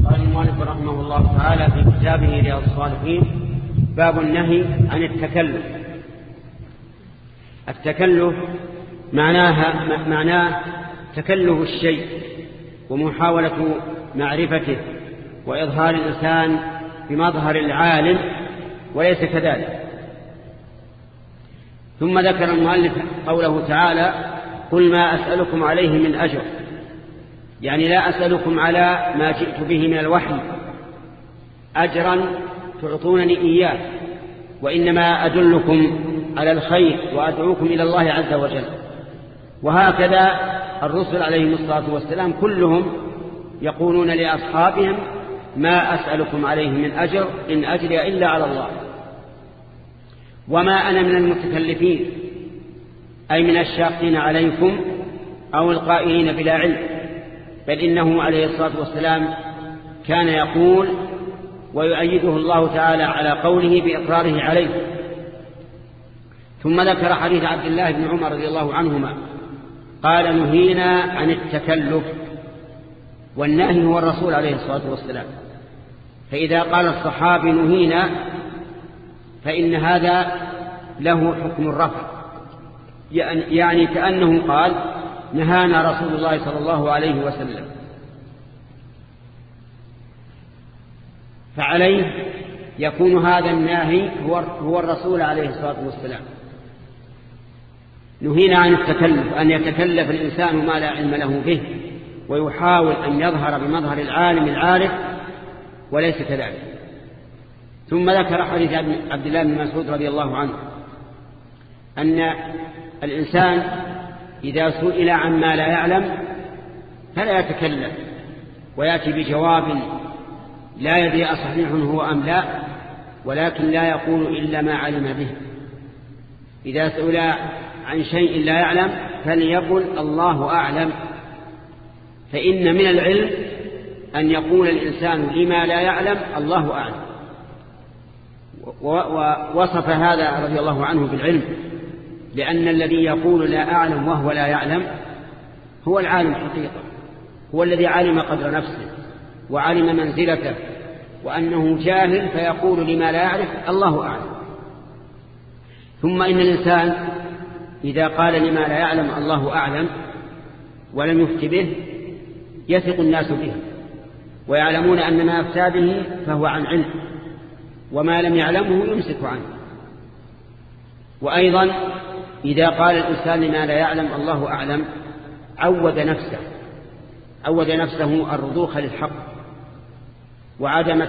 قال المؤلف رحمه الله تعالى في كتابه رياض الصالحين باب النهي عن التكلف. التكلف معناها معناه تكلف الشيء ومحاولة معرفته وإظهار الإنسان بمظهر العالم وليس كذلك. ثم ذكر المؤلف قوله تعالى قل ما أسألكم عليه من أجر. يعني لا أسألكم على ما جئت به من الوحي. أجرا تعطونني إياه وإنما أدلكم على الخير وأدعوكم إلى الله عز وجل. وهكذا الرسل عليهم الصلاة والسلام كلهم يقولون لأصحابهم ما أسألكم عليه من أجر إن أجري إلا على الله. وما أنا من المتكلفين أي من الشاقين عليكم أو القائلين بلا علم بل إنه عليه الصلاة والسلام كان يقول ويؤيده الله تعالى على قوله بإقراره عليه. ثم ذكر حديث عبد الله بن عمر رضي الله عنهما قال نهينا عن التكلف والنهي هو الرسول عليه الصلاة والسلام. فإذا قال الصحابي نهينا فإن هذا له حكم الرفع. يعني, يعني كأنه قال نهانا رسول الله صلى الله عليه وسلم. فعليه يكون هذا الناهي هو الرسول عليه الصلاة والسلام. نهينا عن التكلف أن يتكلف الإنسان ما لا علم له به ويحاول أن يظهر بمظهر العالم العارف وليس كذلك. ثم ذكر حديث عبد الله بن مسعود رضي الله عنه أن الإنسان إذا سئل عما لا يعلم فلا يتكلم ويأتي بجواب لا يدري أصحيح هو أم لا ولكن لا يقول إلا ما علم به. إذا سئل عن شيء لا يعلم فليقل الله أعلم. فإن من العلم أن يقول الإنسان لما لا يعلم الله أعلم. ووصف هذا رضي الله عنه بالعلم لأن الذي يقول لا أعلم وهو لا يعلم هو العالم حقيقة هو الذي علم قدر نفسه وعلم منزلته وأنه جاهل فيقول لما لا يعرف الله أعلم. ثم إن الإنسان إذا قال لما لا يعلم الله أعلم ولم يفت به يثق الناس به ويعلمون أن ما أفتى به فهو عن علم وما لم يعلمه يمسك عنه. وأيضا إذا قال الإنسان لما لا يعلم الله أعلم عود نفسه عود نفسه الرضوخ للحق وعدم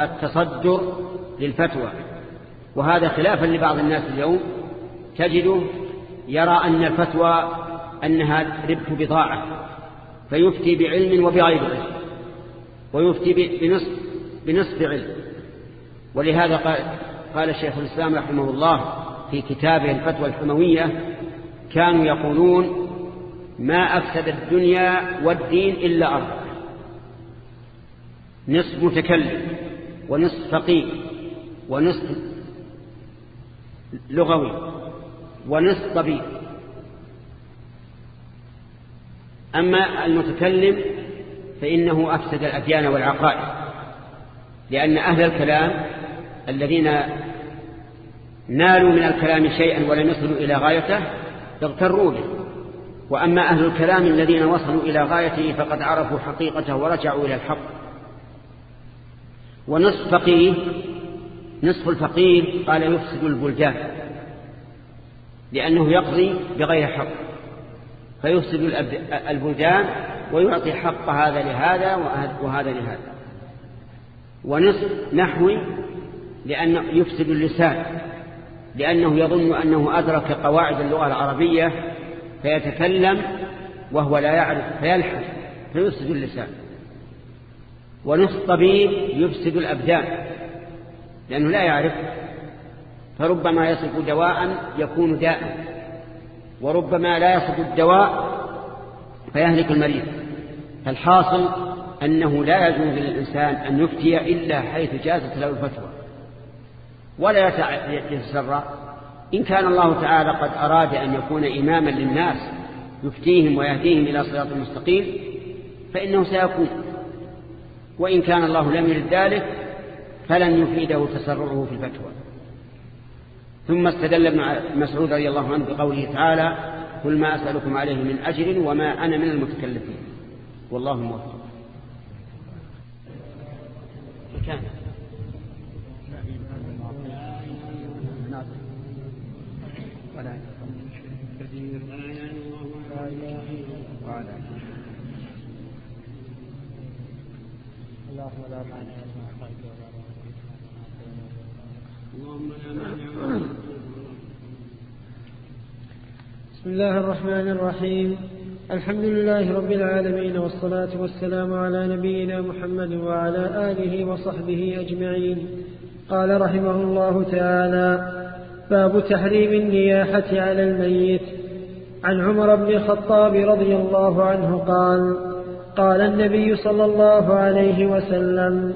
التصدر للفتوى. وهذا خلافا لبعض الناس اليوم تجده يرى أن الفتوى أنها ربح بضاعة فيفتي بعلم وبغير علم ويفتي بنصف, بنصف علم. ولهذا قال, قال الشيخ الإسلام رحمه الله في كتابه الفتوى الحموية كانوا يقولون ما أفسد الدنيا والدين إلا أرض نصف متكلم ونصف فقيه ونصف لغوي. ونصف طبيب. أما المتكلم فإنه أفسد الأديان والعقائد لأن أهل الكلام الذين نالوا من الكلام شيئا ولم يصلوا إلى غايته اغتروا به. وأما أهل الكلام الذين وصلوا إلى غايته فقد عرفوا حقيقته ورجعوا إلى الحق. ونصف فقيه نصف الفقيه قال يفسد البلدان. لأنه يقضي بغير حق. فيفسد البلدان ويعطي حق هذا لهذا وهذا لهذا. ونصف نحوي لأنه يفسد اللسان لأنه يظن أنه أدرك قواعد اللغة العربية فيتكلم وهو لا يعرف فيلحس فيفسد اللسان. ونصف طبيب يفسد الأبدان لأنه لا يعرف. فربما يصف دواء يكون داء وربما لا يصف الدواء فيهلك المريض. فالحاصل أنه لا يجوز للإنسان أن يفتي إلا حيث جازت له الفتوى. ولا يتسرع إن كان الله تعالى قد أراد أن يكون إماما للناس يفتيهم ويهديهم إلى صراط المستقيم فإنه سيكون. وإن كان الله لم يرد ذلك فلن يفيده تسرعه في الفتوى. ثم استدل ابن مسعود رضي الله عنه بقوله تعالى قل ما أسألكم عليه من أجر وما أنا من المتكلفين. والله موفق. كان. ولا اللهم لا مانع لما بسم الله الرحمن الرحيم. الحمد لله رب العالمين والصلاة والسلام على نبينا محمد وعلى آله وصحبه أجمعين. قال رحمه الله تعالى باب تحريم النياحة على الميت. عن عمر بن الخطاب رضي الله عنه قال قال النبي صلى الله عليه وسلم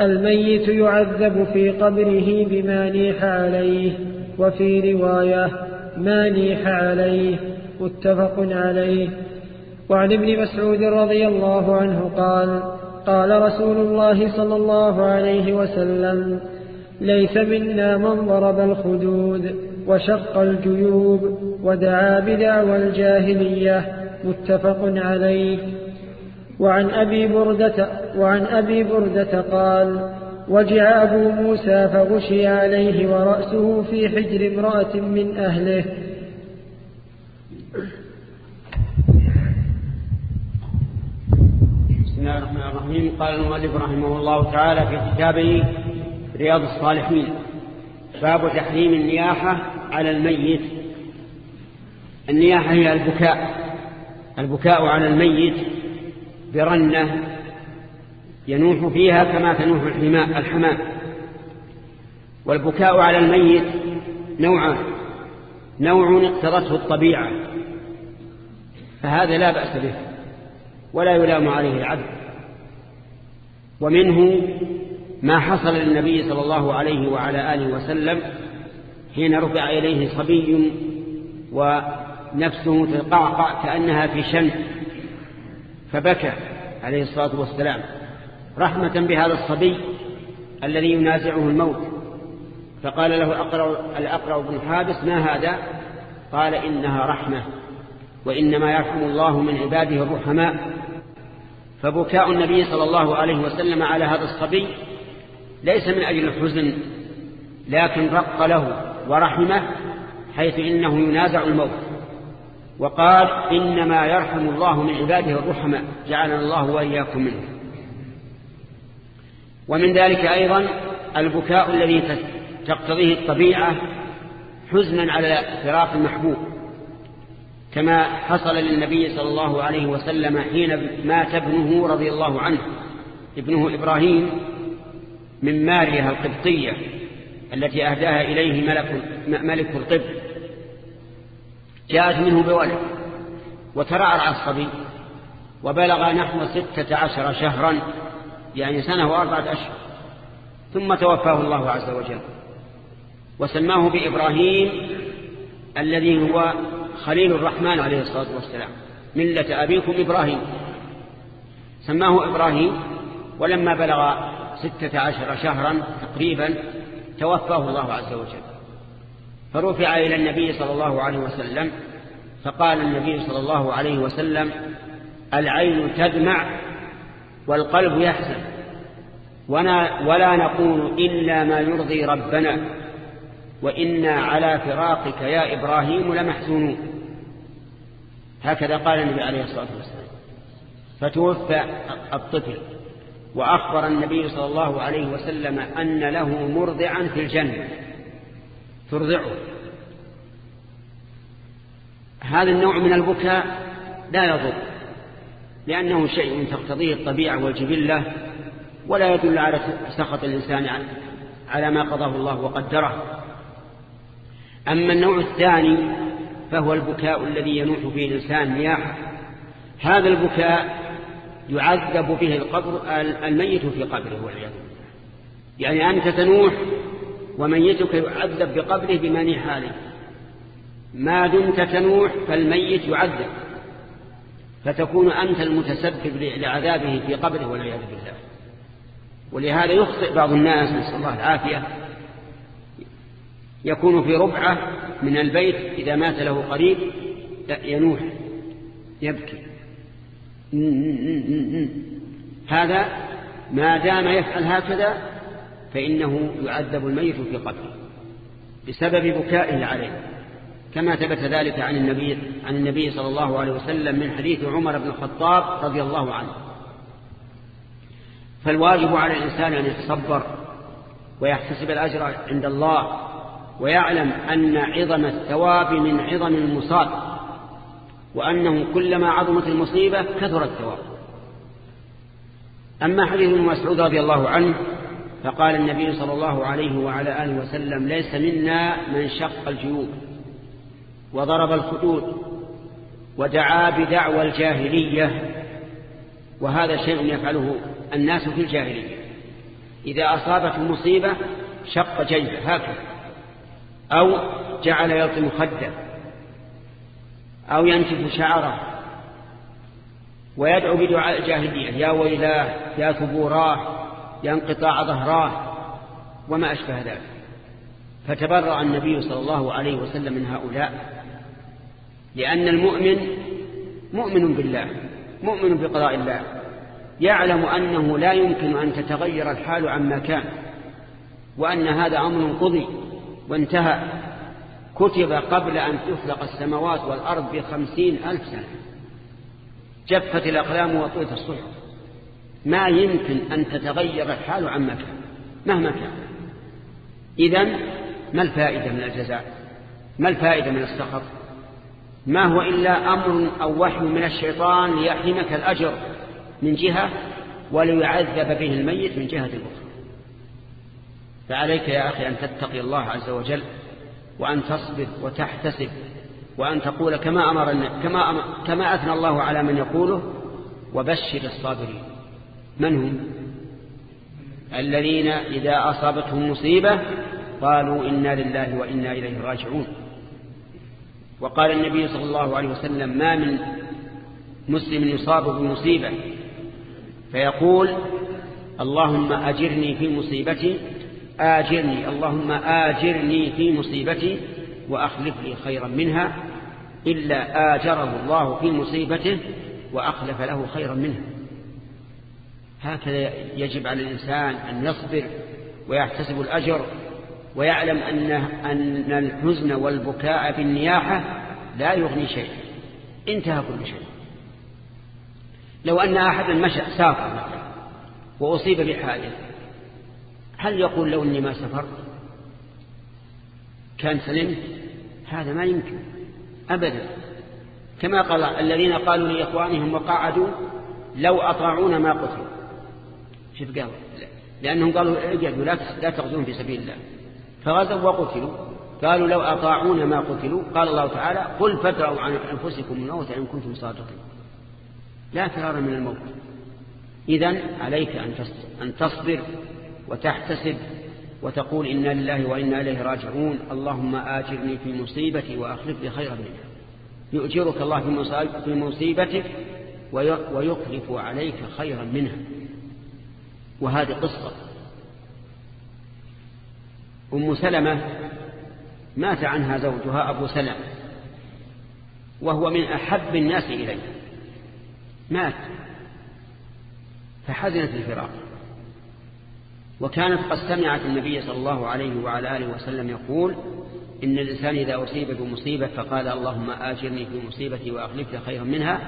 الميت يعذب في قبره بما نيح عليه وفي رواية ما نيح عليه متفق عليه. وعن ابن مسعود رضي الله عنه قال قال رسول الله صلى الله عليه وسلم ليس منا من ضرب الخدود وشق الجيوب ودعا بدعوى الجاهلية متفق عليه. وعن أبي بردة, وعن أبي بردة قال وجع أبو موسى فغشي عليه ورأسه في حجر امرأة من أهله. بسم الله الرحمن الرحيم. قال المؤلف رحمه الله تعالى في كتابه رياض الصالحين باب تحريم النياحة على الميت. النياحة هي البكاء البكاء على الميت برنة ينوح فيها كما تنوح الحمام. والبكاء على الميت نوعان. نوع اقتضته الطبيعة. فهذا لا بأس به. ولا يلام عليه العبد ومنه ما حصل للنبي صلى الله عليه وعلى آله وسلم حين رفع إليه صبي ونفسه تقعقع كأنها في شن. فبكى عليه الصلاة والسلام رحمة بهذا الصبي الذي ينازعه الموت. فقال له الأقرع, الأقرع بن حابس ما هذا؟ قال إنها رحمة وإنما يرحم الله من عباده الرحماء. فبكاء النبي صلى الله عليه وسلم على هذا الصبي ليس من أجل الحزن لكن رق له ورحمه حيث إنه ينازع الموت. وقال إنما يرحم الله من عباده الرحماء جعلنا الله وإياكم منه. ومن ذلك أيضا البكاء الذي تقتضيه الطبيعة حزنا على فراق المحبوب. كما حصل للنبي صلى الله عليه وسلم حين مات ابنه رضي الله عنه ابنه إبراهيم من ماريها القبطية التي أهداها إليه ملك, ملك القبط. جاءت منه بولد وترعرع الصبي وبلغ نحو ستة عشر شهرا يعني سنة وأربعة أشهر ثم توفاه الله عز وجل. وسماه بإبراهيم الذي هو خليل الرحمن عليه الصلاة والسلام ملة أبيكم إبراهيم. سماه إبراهيم ولما بلغ ستة عشر شهرا تقريبا توفاه الله عز وجل. فرفع إلى النبي صلى الله عليه وسلم فقال النبي صلى الله عليه وسلم العين تدمع والقلب يحزن ولا نقول إلا ما يرضي ربنا وإنا على فراقك يا إبراهيم لمحزونون. هكذا قال النبي عليه الصلاة والسلام. فتوفى الطفل وأخبر النبي صلى الله عليه وسلم أن له مرضعا في الجنة. ترضعه. هذا النوع من البكاء لا يضر لأنه شيء تقتضيه الطبيعة والجبلة ولا يدل على سخط الإنسان على ما قضاه الله وقدره. أما النوع الثاني فهو البكاء الذي ينوح فيه الإنسان نياحة هذا البكاء يعذب به القبر الميت في قبره والعياذ يعني أنت تنوح وميتك يعذب بقبره بماني حاله. ما دمت تنوح فالميت يعذب. فتكون أنت المتسبب لعذابه في قبره والعياذ بالله. ولهذا يخطئ بعض الناس نسأل الله العافية. يكون في ربعة من البيت إذا مات له قريب ينوح يبكي. هذا ما دام يفعل هكذا فإنه يعذب الميت في قبره بسبب بكائه عليه كما ثبت ذلك عن النبي عن النبي صلى الله عليه وسلم من حديث عمر بن الخطاب رضي الله عنه. فالواجب على الإنسان أن يتصبر ويحتسب الأجر عند الله ويعلم أن عظم الثواب من عظم المصاب وأنه كلما عظمت المصيبة كثر الثواب. أما حديث ابن مسعود رضي الله عنه فقال النبي صلى الله عليه وعلى آله وسلم ليس منا من شق الجيوب وضرب الخدود ودعا بدعوى الجاهلية. وهذا شيء يفعله الناس في الجاهلية. إذا أصابت مصيبة شق جيبه هكذا أو جعل يلطم خده أو ينتف شعره ويدعو بدعاء الجاهلية يا ويلاه يا ثبوراه يا انقطاع ظهراه وما أشبه ذلك. فتبرأ النبي صلى الله عليه وسلم من هؤلاء لأن المؤمن مؤمن بالله مؤمن بقضاء الله يعلم أنه لا يمكن أن تتغير الحال عما كان وأن هذا أمر قضي وانتهى. كتب قبل أن تخلق السماوات والأرض بخمسين ألف سنة. جفت الأقلام وطويت الصحف. ما يمكن أن تتغير الحال عما كان مهما كان. إذن ما الفائدة من الجزاء؟ ما الفائدة من السخط؟ ما هو إلا أمر أو وحي من الشيطان ليحرمك الأجر من جهة وليعذب به الميت من جهة أخرى. فعليك يا أخي أن تتقي الله عز وجل وأن تصبر وتحتسب وأن تقول كما كما أمر كما أثنى الله على من يقوله وبشر الصابرين. من هم؟ الذين إذا أصابتهم مصيبة قالوا إنا لله وإنا إليه راجعون. وقال النبي صلى الله عليه وسلم ما من مسلم يصاب بمصيبة فيقول اللهم أجرني في مصيبتي آجرني اللهم آجرني في مصيبتي وأخلف لي خيرا منها إلا آجره الله في مصيبته وأخلف له خيرا منها. هكذا يجب على الإنسان أن يصبر ويحتسب الأجر ويعلم أن, أن الحزن والبكاء في النياحة لا يغني شيء. انتهى كل شيء. لو أن أحدا مشى سافر مثلا وأصيب بحادث هل يقول لو أني ما سفرت كان سلمت هذا ما يمكن. أبدا. كما قال الذين قالوا لإخوانهم وقعدوا لو أطاعونا ما قتلوا. شوف قالوا لأنهم قالوا اجعلوا لا تغزون في سبيل الله. فغزوا وقتلوا قالوا لو أطاعونا ما قتلوا قال الله تعالى قل فادروا عن أنفسكم الموت إن كنتم صادقين. لا فرار من الموت. إذن عليك أن تصبر وتحتسب وتقول إنا لله وإنا إليه راجعون. اللهم آجرني في مصيبتي وأخلف لي خيرا منها. يؤجرك الله في مصيبتك ويخلف عليك خيرا منها. وهذه قصة. أم سلمة مات عنها زوجها أبو سلمة وهو من أحب الناس إليه. مات فحزنت الفراق. وكانت قد سمعت النبي صلى الله عليه وعلى آله وسلم يقول إن الإنسان إذا أصيب بمصيبة فقال اللهم آجرني في مصيبتي وأخلف لي خيرا منها.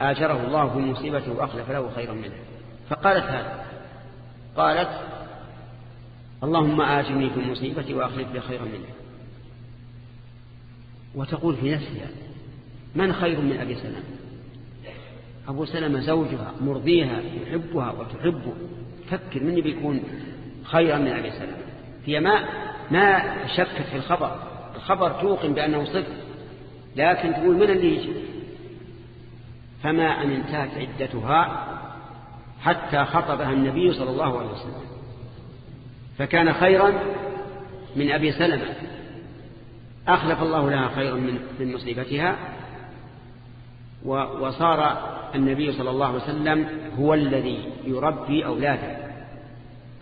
آجره الله في مصيبته وأخلف له خيرا منها. فقالت هذا. قالت اللهم آجرني في مصيبتي وأخلف لي خيرا منها. وتقول في نفسها من خير من أبي سلمة؟ أبو سلمة زوجها مرضيها يحبها وتحبه. فكر من بيكون خيرا من أبي سلمة؟ هي ما ما شكت في الخبر. الخبر توقن بأنه صدق. لكن تقول من اللي يجي؟ فما أن انتهت عدتها حتى خطبها النبي صلى الله عليه وسلم. فكان خيرا من أبي سلمة. أخلف الله لها خيرا من, من مصيبتها وصار النبي صلى الله عليه وسلم هو الذي يربي أولاده.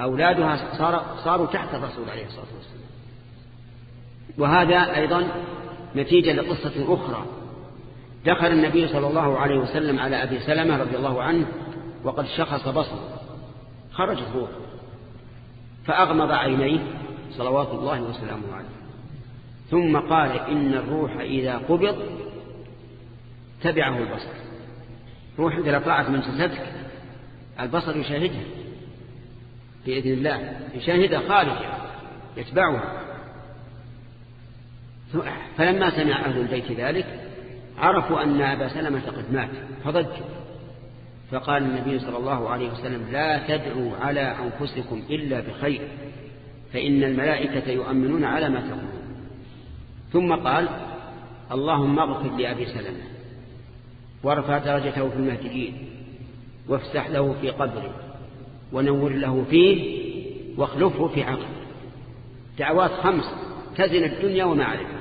أولادها صار صاروا تحت الرسول عليه الصلاة والسلام. وهذا أيضا نتيجة لقصة أخرى. دخل النبي صلى الله عليه وسلم على أبي سلمة رضي الله عنه وقد شخص بصره. خرجت روح فأغمض عينيه. صلوات الله وسلامه عليه. ثم قال إن الروح إذا قبض تبعه البصر. روح إذا طلعت من جسدك. البصر يشاهدها. بإذن الله. يشاهدها خارجة يتبعها فلما سمع أهل البيت ذلك عرفوا أن أبا سلمة قد مات. فضجوا. فقال النبي صلى الله عليه وسلم لا تدعوا على أنفسكم إلا بخير فإن الملائكة يؤمنون على ما تقولون. ثم قال اللهم اغفر لأبي سلمة وارفع درجته في المهديين وافسح له في قبره ونور له فيه واخلفه في عقله دعوات خمس تزن الدنيا وما عليها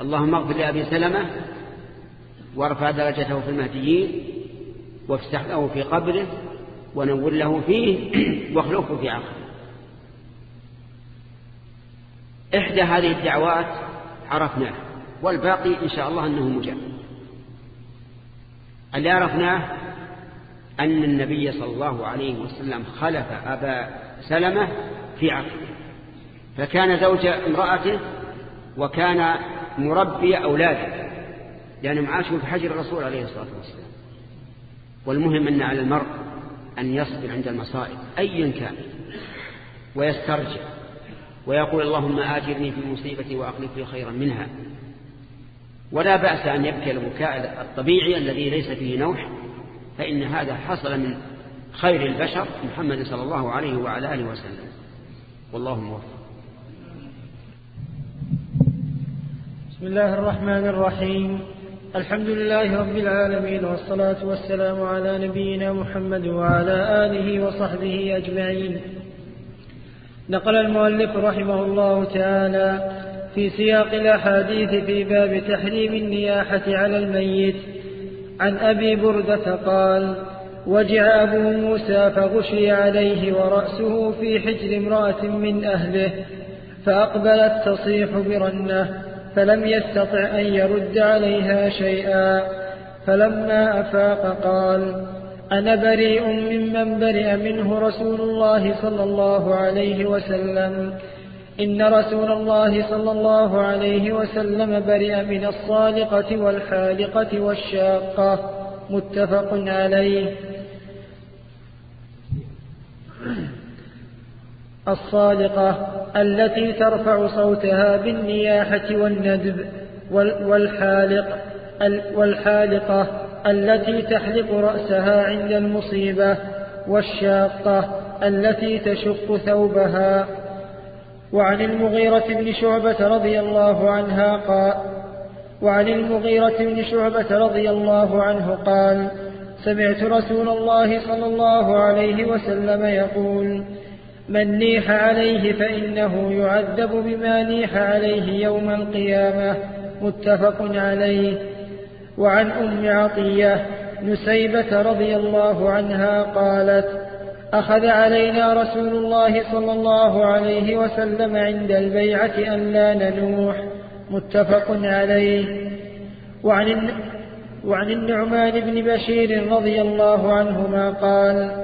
اللهم اغفر لأبي سلمة وارفع درجته في المهديين وافسح له في قبره ونور له فيه [clears throat] واخلفه في عقله إحدى هذه الدعوات عرفناه والباقي إن شاء الله أنه مجاب. اللي عرفناه أن النبي صلى الله عليه وسلم خلف أبا سلمة في عقله فكان زوج امرأته وكان مربي أولاده لأنهم عاشوا في حجر الرسول عليه الصلاة والسلام. والمهم أن على المرء أن يصبر عند المصائب أيا كان ويسترجع ويقول اللهم آجرني في مصيبتي وأخلف لي خيرا منها. ولا بأس أن يبكي البكاء الطبيعي الذي ليس فيه نوح فإن هذا حصل من خير البشر محمد صلى الله عليه وعلى آله وسلم. والله موفق. بسم الله الرحمن الرحيم. الحمد لله رب العالمين والصلاة والسلام على نبينا محمد وعلى آله وصحبه أجمعين. نقل المؤلف رحمه الله تعالى في سياق الأحاديث في باب تحريم النياحة على الميت عن أبي بردة قال وجع أبو موسى فغشي عليه ورأسه في حجر امرأة من أهله فأقبلت تصيح برنة. فلم يستطع أن يرد عليها شيئا. فلما أفاق قال أنا بريء ممن برئ منه رسول الله صلى الله عليه وسلم. إن رسول الله صلى الله عليه وسلم برئ من الصالقة والحالقة والشاقة. متفق عليه. الصادقة التي ترفع صوتها بالنياحة والندب والحالق والحالقة التي تحلق رأسها عند المصيبة والشاقة التي تشق ثوبها. وعن المغيرة بن شعبة رضي الله عنها قال وعن المغيرة بن شعبة رضي الله عنه قال سمعت رسول الله صلى الله عليه وسلم يقول من نيح عليه فإنه يعذب بما نيح عليه يوم القيامة. متفق عليه. وعن أم عطية نسيبة رضي الله عنها قالت أخذ علينا رسول الله صلى الله عليه وسلم عند البيعة أن لا ننوح. متفق عليه. وعن وعن النعمان بن بشير رضي الله عنهما قال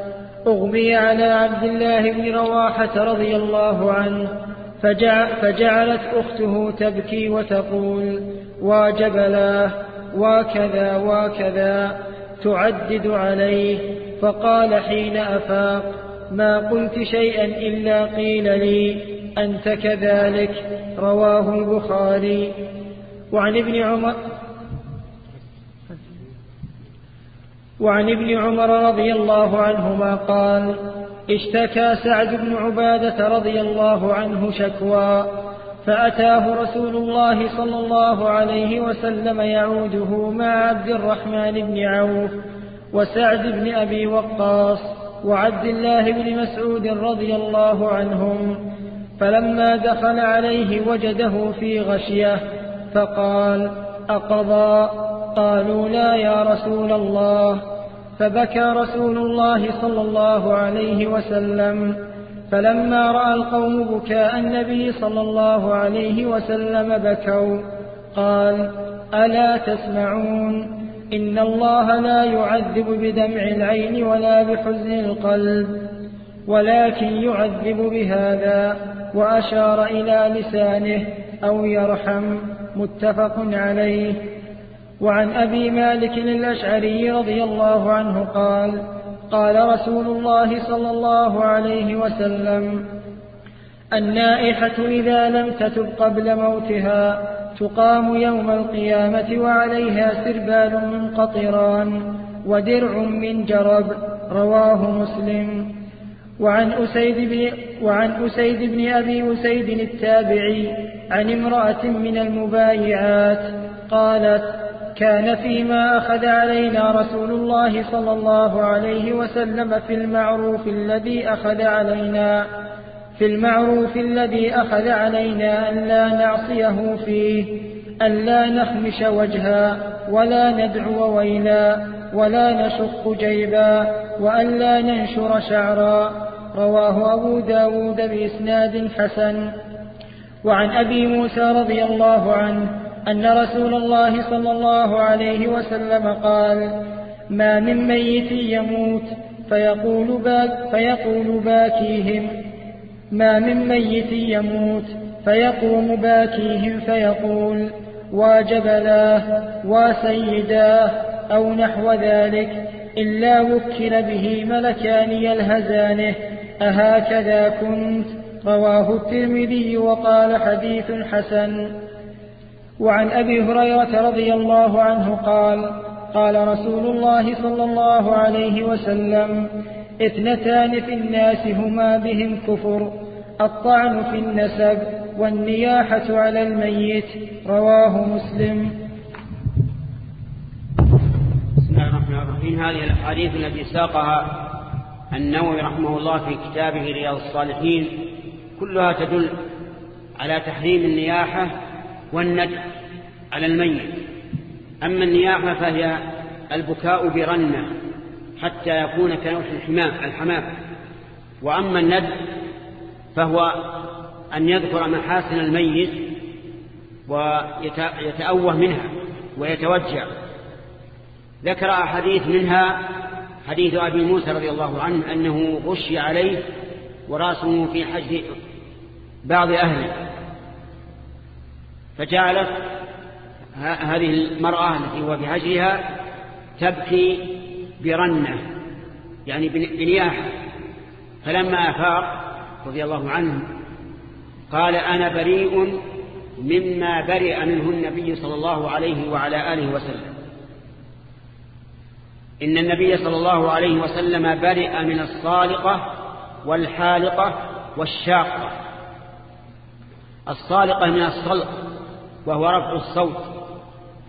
أغمي على عبد الله بن رواحة رضي الله عنه فجعلت أخته تبكي وتقول واجبلاه وكذا وكذا تعدد عليه. فقال حين أفاق ما قلت شيئا إلا قيل لي أنت كذلك. رواه البخاري. وعن ابن عمر وعن ابن عمر رضي الله عنهما قال اشتكى سعد بن عبادة رضي الله عنه شكوى فأتاه رسول الله صلى الله عليه وسلم يعوده مع عبد الرحمن بن عوف وسعد بن أبي وقاص وعبد الله بن مسعود رضي الله عنهم فلما دخل عليه وجده في غشية فقال أقضى. قالوا لا يا رسول الله. فبكى رسول الله صلى الله عليه وسلم. فلما رأى القوم بكاء النبي صلى الله عليه وسلم بكوا. قال ألا تسمعون. إن الله لا يعذب بدمع العين ولا بحزن القلب. ولكن يعذب بهذا وأشار إلى لسانه أو يرحم. متفق عليه. وعن أبي مالك الأشعري رضي الله عنه قال قال رسول الله صلى الله عليه وسلم النائحة إذا لم تتب قبل موتها تقام يوم القيامة وعليها سربال من قطران ودرع من جرب رواه مسلم. وعن أسيد بن, وعن أسيد بن أبي أسيد التابعي عن امرأة من المبايعات قالت كان فيما أخذ علينا رسول الله صلى الله عليه وسلم في المعروف الذي أخذ علينا في المعروف الذي أخذ علينا أن لا نعصيه فيه أن لا نخمش وجها ولا ندعو ويلا ولا نشق جيبا وأن لا ننشر شعرا. رواه أبو داود بإسناد حسن. وعن أبي موسى رضي الله عنه أن رسول الله صلى الله عليه وسلم قال ما من ميت يموت فيقول, باك فيقول باكيهم. ما من ميت يموت فيقوم باكيهم فيقول واجبلاه وسيداه أو نحو ذلك إلا وكل به ملكان يلهزانه أهكذا كنت؟ رواه الترمذي وقال حديث حسن. وعن أبي هريرة رضي الله عنه قال قال رسول الله صلى الله عليه وسلم اثنتان في الناس هما بهم كفر الطعن في النسب والنياحة على الميت. رواه مسلم. بسم الله الرحمن الرحيم. هذه الأحاديث التي ساقها النووي رحمه الله في كتابه رياض الصالحين. كلها تدل على تحريم النياحة والندى على الميت. أما النياحة فهي البكاء برنة حتى يكون كنوش الحمام الحمام وأما الند فهو أن يذكر محاسن الميت ويتأوه منها ويتوجع ذكر أحاديث منها حديث أبي موسى رضي الله عنه أنه غشي عليه ورأسه في حج بعض أهله. فجعلت هذه المرأة التي هو في حجرها تبكي برنة يعني بنياحة. فلما أفاق رضي الله عنه قال أنا بريء مما برئ منه النبي صلى الله عليه وعلى آله وسلم. إن النبي صلى الله عليه وسلم برئ من الصالقة والحالقة والشاقة. الصالقة من الصلق وهو رفع الصوت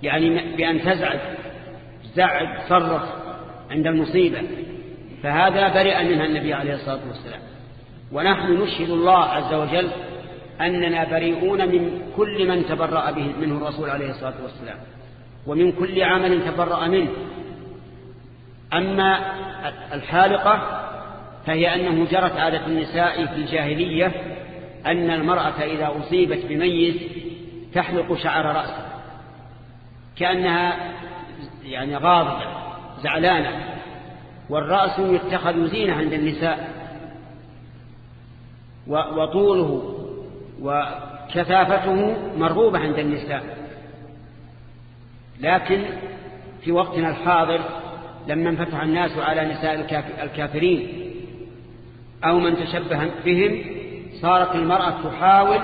يعني بأن تزعج زعج صرخ عند المصيبة. فهذا برئ منها النبي عليه الصلاة والسلام. ونحن نشهد الله عز وجل أننا بريئون من كل من تبرأ به منه الرسول عليه الصلاة والسلام ومن كل عمل تبرأ منه. أما الحالقة فهي أنه جرت عادة النساء في الجاهلية أن المرأة إذا أصيبت بميز تحلق شعر رأسها. كأنها يعني غاضبة زعلانة. والرأس يتخذ زينة عند النساء. وطوله وكثافته مرغوبة عند النساء. لكن في وقتنا الحاضر لما انفتح الناس على نساء الكافرين أو من تشبه بهم صارت المرأة تحاول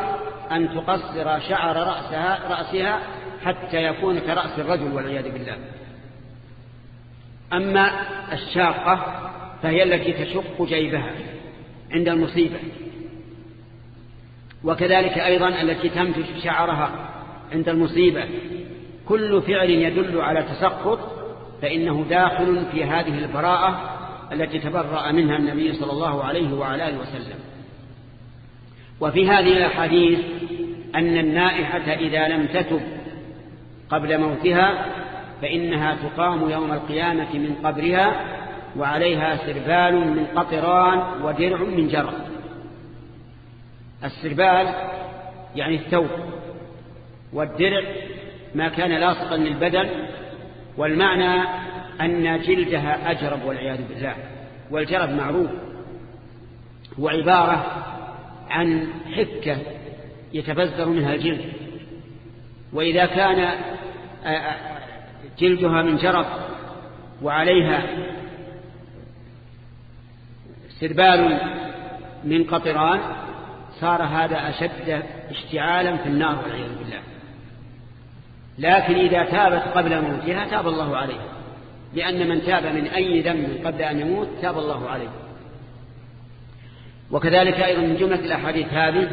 أن تقصر شعر رأسها, رأسها حتى يكون كرأس الرجل والعياذ بالله. أما الشاقة فهي التي تشق جيبها عند المصيبة. وكذلك أيضا التي تنفش شعرها عند المصيبة. كل فعل يدل على تسقط فإنه داخل في هذه البراءة التي تبرأ منها النبي صلى الله عليه وعلى آله وسلم. وفي هذه الأحاديث أن النائحة إذا لم تتب قبل موتها فإنها تقام يوم القيامة من قبرها وعليها سربال من قطران ودرع من جرى. السربال يعني الثوب والدرع ما كان لاصقا للبدن والمعنى أن جلدها أجرب والعياذ بالله والجرب معروف هو عبارة عن حكة يتبذر منها الجلد. وإذا كان جلدها من جرب وعليها سربال من قطران صار هذا أشد اشتعالا في النار والعياذ بالله. لكن إذا تابت قبل موتها تاب الله عليها لأن من تاب من أي ذنب قبل أن يموت تاب الله عليه. وكذلك أيضا من جملة الأحاديث هذه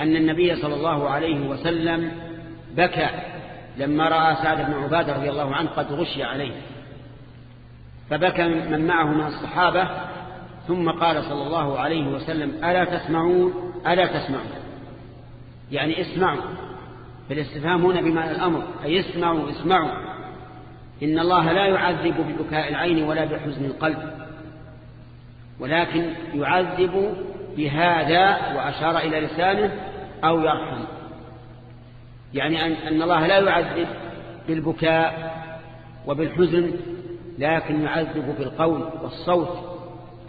أن النبي صلى الله عليه وسلم بكى لما رأى سعد بن عبادة رضي الله عنه قد غشي عليه. فبكى من معه من الصحابة ثم قال صلى الله عليه وسلم ألا تسمعون؟ ألا تسمعون؟ يعني اسمعوا فالاستفهام هنا بمعنى الأمر أي اسمعوا اسمعوا. إن الله لا يعذب ببكاء العين ولا بحزن القلب. ولكن يعذب بهذا وأشار إلى لسانه أو يرحم. يعني أن الله لا يعذب بالبكاء وبالحزن لكن يعذب بالقول والصوت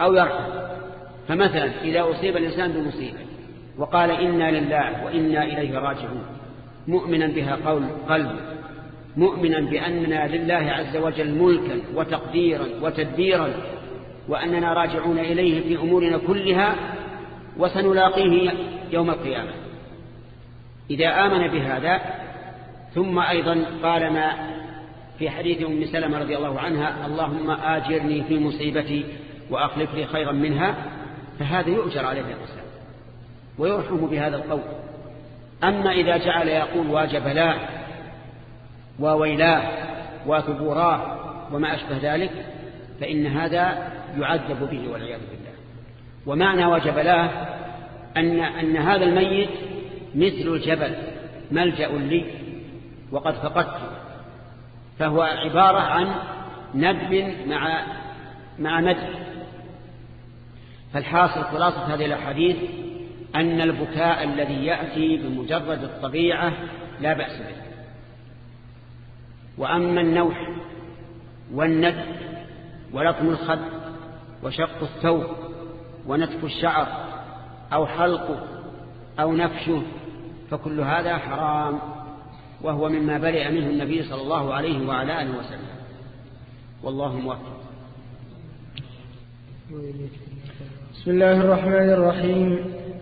أو يرحم. فمثلا إذا أصيب الإنسان بمصيبة وقال إنا لله وإنا إليه راجعون مؤمنا بها قول قلب مؤمنا بأننا لله عز وجل ملكا وتقديرا وتدبيرا وأننا راجعون إليه في أمورنا كلها وسنلاقيه يوم القيامة. إذا آمن بهذا ثم أيضا قال ما في حديث أم سلمة رضي الله عنها اللهم آجرني في مصيبتي وأخلف لي خيرا منها فهذا يؤجر عليه الإنسان ويرحم بهذا القول. أما إذا جعل يقول واجبلاه وويلاه وثبوراه وما أشبه ذلك فإن هذا يعذب به والعياذ بالله. ومعنى وجبلاه أن, أن هذا الميت مثل الجبل ملجأ لي وقد فقدته فهو عبارة عن ندب مع مع مدح. فالحاصل خلاصة هذه الأحاديث أن البكاء الذي يأتي بمجرد الطبيعة لا بأس به. وأما النوح والند ولطم الخد وشق الثوب ونتف الشعر أو حلقه أو نفشه فكل هذا حرام وهو مما برئ منه النبي صلى الله عليه وعلى آله وسلم. والله موفق. بسم الله الرحمن الرحيم.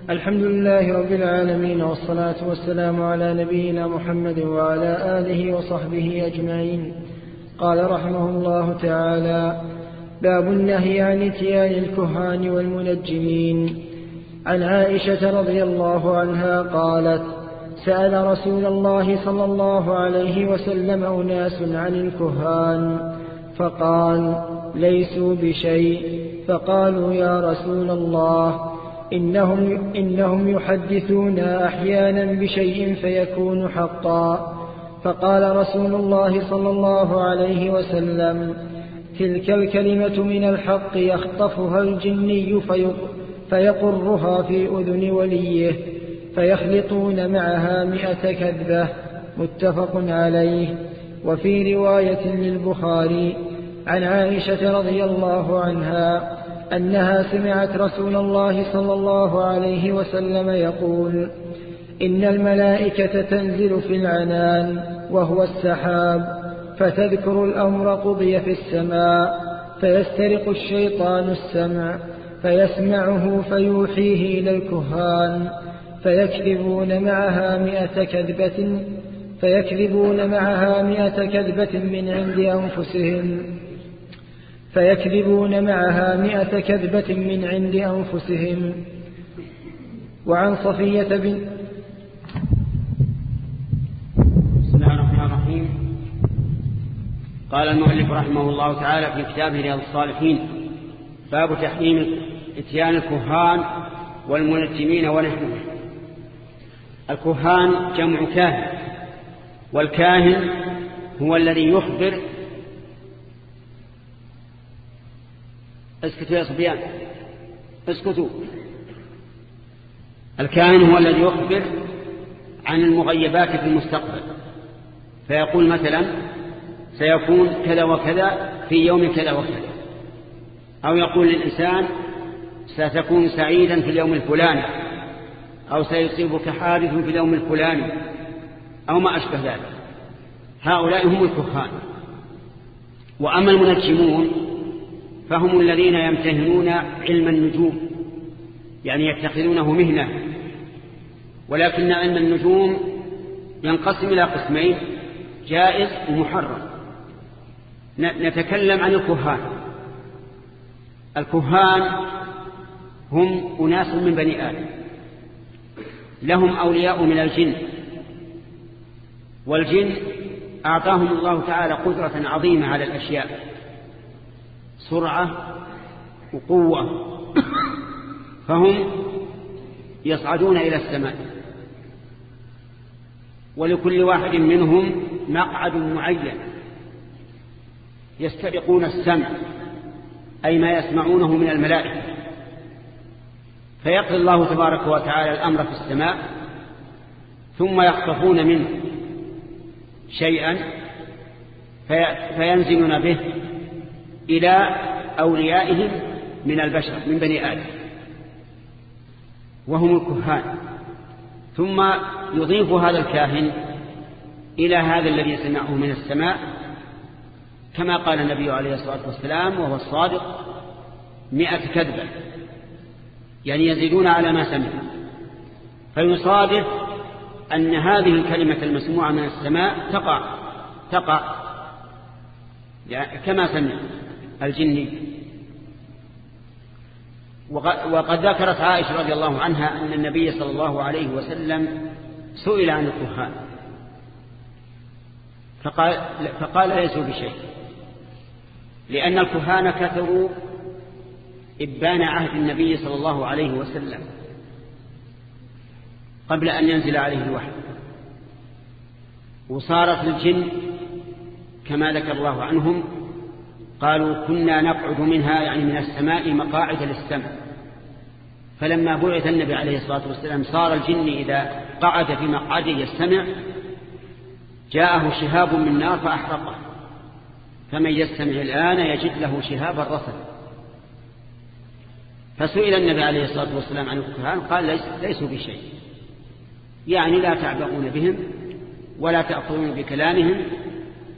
الحمد لله رب العالمين والصلاة والسلام على نبينا محمد وعلى آله وصحبه أجمعين. قال رحمه الله تعالى باب النهي عن إتيان الكهان والمنجمين. عن عائشة رضي الله عنها قالت سأل رسول الله صلى الله عليه وسلم أناس عن الكهان فقال ليسوا بشيء. فقالوا يا رسول الله إنهم, إنهم يحدثون أحيانا بشيء فيكون حقا. فقال رسول الله صلى الله عليه وسلم تلك الكلمة من الحق يخطفها الجني فيقرها في أذن وليه فيخلطون معها مئة كذبة متفق عليه. وفي رواية للبخاري عن عائشة رضي الله عنها أنها سمعت رسول الله صلى الله عليه وسلم يقول إن الملائكة تنزل في العنان وهو السحاب فتذكر الأمر قضي في السماء فيسترق الشيطان السمع فيسمعه فيوحيه إلى الكهان فيكذبون معها مئة كذبة فيكذبون معها مئة كذبة من عند أنفسهم فيكذبون معها مئة كذبة من عند أنفسهم. وعن صفية بن بسم الله الرحمن الرحيم قال المؤلف رحمه الله تعالى في كتابه رياض الصالحين باب تحريم إتيان الكهان والمنجمين ونحوهم الكهان جمع كاهن والكاهن هو الذي يخبر اسكتوا يا صبيان اسكتوا. الكاهن هو الذي يخبر عن المغيبات في المستقبل. فيقول مثلا سيكون كذا وكذا في يوم كذا وكذا. أو يقول للإنسان ستكون سعيدا في اليوم الفلاني أو سيصيبك حادث في اليوم الفلاني أو ما أشبه ذلك. هؤلاء هم الكهان. وأما المنجمون فهم الذين يمتهنون علم النجوم يعني يتخذونه مهنة. ولكن علم النجوم ينقسم إلى قسمين جائز ومحرم. نتكلم عن الكهان. الكهان هم أناس من بني آدم. لهم أولياء من الجن. والجن أعطاهم الله تعالى قدرة عظيمة على الأشياء. سرعة وقوة. فهم يصعدون إلى السماء. ولكل واحد منهم مقعد معين. يستبقون السمع أي ما يسمعونه من الملائكة. فيقضي الله تبارك وتعالى الأمر في السماء ثم يخطفون منه شيئا فينزلون به إلى أوليائهم من البشر من بني آدم. وهم الكهان. ثم يضيف هذا الكاهن إلى هذا الذي سمعه من السماء كما قال النبي عليه الصلاة والسلام وهو الصادق مئة كذبة يعني يزيدون على ما سمعوا. فيصادف أن هذه الكلمة المسموعة من السماء تقع تقع يعني كما سمع الجني وقد ذكرت عائشة رضي الله عنها أن النبي صلى الله عليه وسلم سئل عن الكهان. فقال, فقال ليسوا بشيء؟ لأن الكهان كثروا إبان عهد النبي صلى الله عليه وسلم قبل أن ينزل عليه الوحي. وصارت الجن كما ذكر الله عنهم قالوا كنا نقعد منها يعني من السماء مقاعد للسمع. فلما بعث النبي عليه الصلاة والسلام صار الجن إذا قعد في مقعده يستمع جاءه شهاب من نار فأحرقه. فمن يستمع الآن يجد له شهابا رصدا فسئل النبي عليه الصلاة والسلام عن الكهان قال ليس ليسوا بشيء. يعني لا تعبؤون بهم ولا تأخذون بكلامهم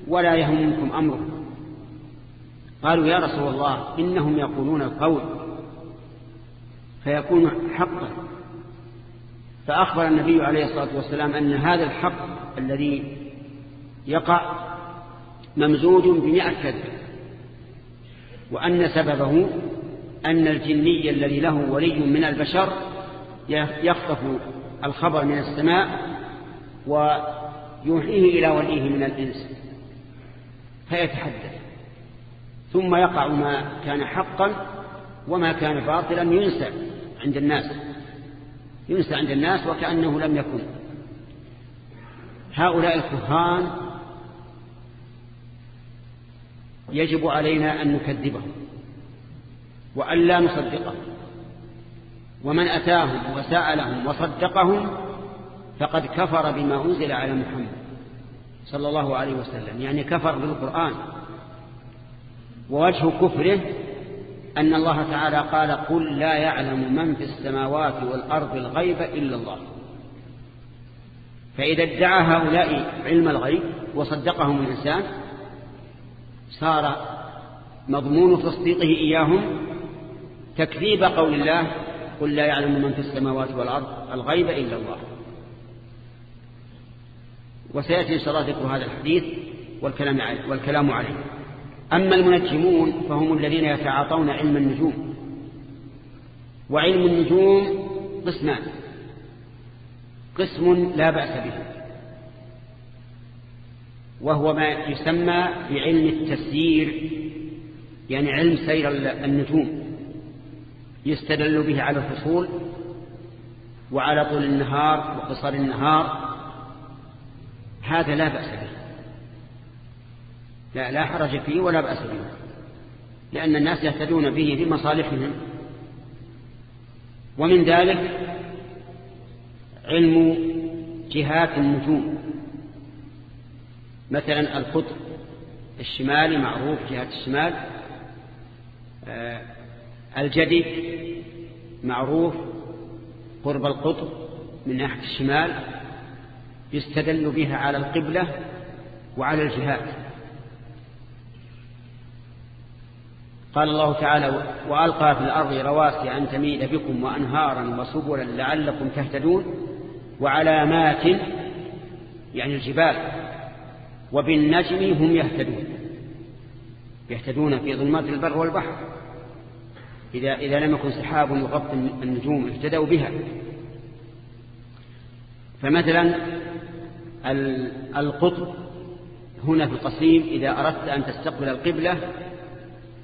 ولا يهمكم أمرهم قالوا يا رسول الله إنهم يقولون القول فيكون حقا. فأخبر النبي عليه الصلاة والسلام أن هذا الحق الذي يقع ممزوج بمئة كذب. وأن سببه أن الجني الذي له ولي من البشر يخطف الخبر من السماء ويوحيه إلى وليه من الإنس. فيتحدث. ثم يقع ما كان حقا وما كان باطلا ينسى عند الناس. ينسى عند الناس وكأنه لم يكن. هؤلاء الكهان يجب علينا أن نكذبهم وأن لا نصدقهم. ومن أتاهم وسألهم وصدقهم فقد كفر بما أنزل على محمد صلى الله عليه وسلم. يعني كفر بالقرآن. ووجه كفره أن الله تعالى قال قل لا يعلم من في السماوات والأرض الغيب إلا الله. فإذا ادعى هؤلاء علم الغيب وصدقهم الإنسان صار مضمون تصديقه إياهم. تكذيب قول الله قل لا يعلم من في السماوات والأرض الغيب إلا الله. وسيأتي صلاة هذا الحديث والكلام عليه, والكلام عليه. أما المنجمون فهم الذين يتعاطون علم النجوم. وعلم النجوم قسمان. قسم لا بأس به. وهو ما يسمى بعلم التسيير يعني علم سير النجوم يستدل به على الفصول وعلى طول النهار وقصر النهار. هذا لا بأس به. لا, لا حرج فيه ولا بأس به لأن الناس يهتدون به في مصالحهم. ومن ذلك علم جهات النجوم. مثلا القطب الشمالي معروف جهة الشمال. آه، الجدي معروف قرب القطب من ناحية الشمال يستدل بها على القبلة وعلى الجهات قال الله تعالى وألقى في الأرض رواسي أن تميد بكم وأنهارا وسبلا لعلكم تهتدون وعلامات يعني الجبال. وبالنجم هم يهتدون. يهتدون في ظلمات البر والبحر. إذا, إذا لم يكن سحاب يغطي النجوم اهتدوا بها. فمثلا القطب هنا في القصيم إذا أردت أن تستقبل القبلة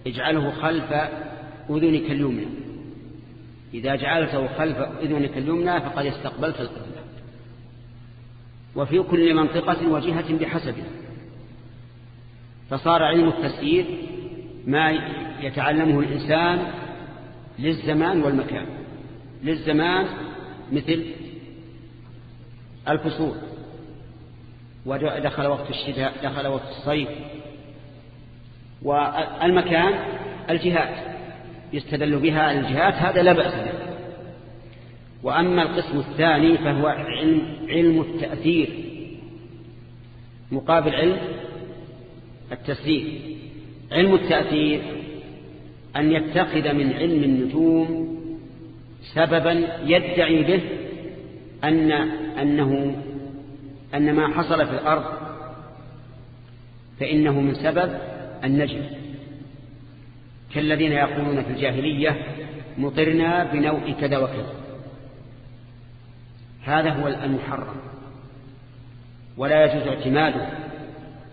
اجعله خلف أذنك اليمنى. إذا جعلته خلف أذنك اليمنى فقد استقبلت القبلة. وفي كل منطقة وجهة بحسبها فصار علم التسيير ما يتعلمه الإنسان للزمان والمكان. للزمان مثل الفصول. ودخل وقت الشتاء دخل وقت الصيف. والمكان الجهات يستدل بها الجهات هذا لا بأس وأما القسم الثاني فهو علم, علم التأثير. مقابل علم التسليم. علم التأثير أن يتخذ من علم النجوم سببا يدعي به أن أنه أن ما حصل في الأرض فإنه من سبب النجم. كالذين يقولون في الجاهلية مطرنا بنوء كذا وكذا. هذا هو المحرم. ولا يجوز اعتماده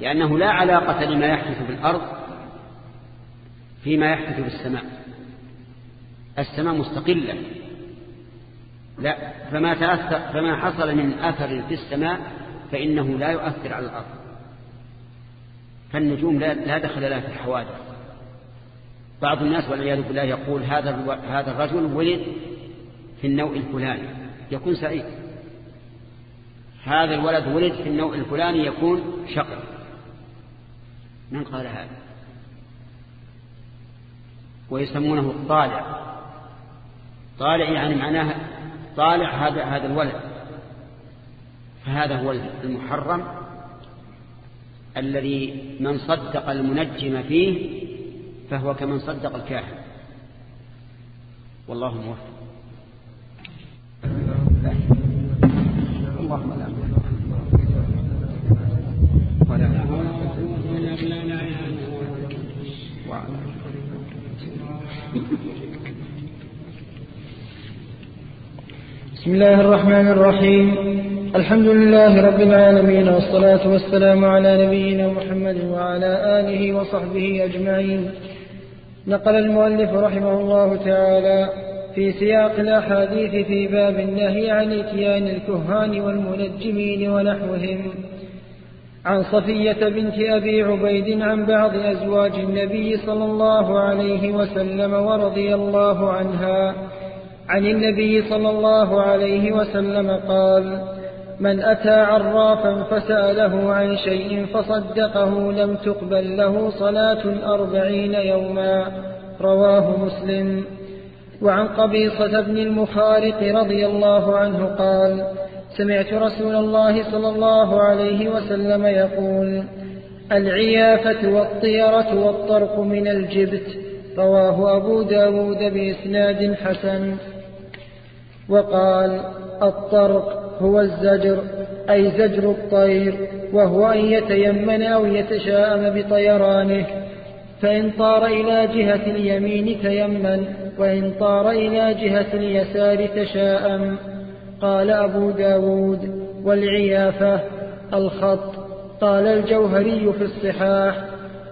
لأنه لا علاقة لما يحدث في الأرض فيما يحدث في السماء. السماء مستقلة. لا فما, تأثر فما حصل من أثر في السماء فإنه لا يؤثر على الأرض. فالنجوم لا دخل لها في الحوادث. بعض الناس والعياذ بالله يقول هذا هذا الرجل ولد في النوع الفلاني يكون سعيد. هذا الولد ولد في النوع الفلاني يكون شقي من قال هذا؟ ويسمونه الطالع. طالع يعني معناه طالع هذا هذا الولد. فهذا هو المحرم الذي من صدق المنجم فيه فهو كمن صدق الكاهن. والله موفق. اللهم لا. بسم الله الرحمن الرحيم. الحمد لله رب العالمين والصلاة والسلام على نبينا محمد وعلى آله وصحبه أجمعين. نقل المؤلف رحمه الله تعالى في سياق الأحاديث في باب النهي عن إتيان الكهان والمنجمين ونحوهم. عن صفية بنت أبي عبيد عن بعض أزواج النبي صلى الله عليه وسلم ورضي الله عنها. عن النبي صلى الله عليه وسلم قال من أتى عرافا فسأله عن شيء فصدقه لم تقبل له صلاة أربعين يوما. رواه مسلم. وعن قبيصة بن المخارق رضي الله عنه قال سمعت رسول الله صلى الله عليه وسلم يقول العيافة والطيرة والطرق من الجبت رواه أبو داود بإسناد حسن. وقال الطرق هو الزجر أي زجر الطير وهو أن يتيمن أو يتشاءم بطيرانه فإن طار إلى جهة اليمين تيمن. وإن طار إلى جهة اليسار تشاءم. قال أبو داود والعيافة الخط. قال الجوهري في الصحاح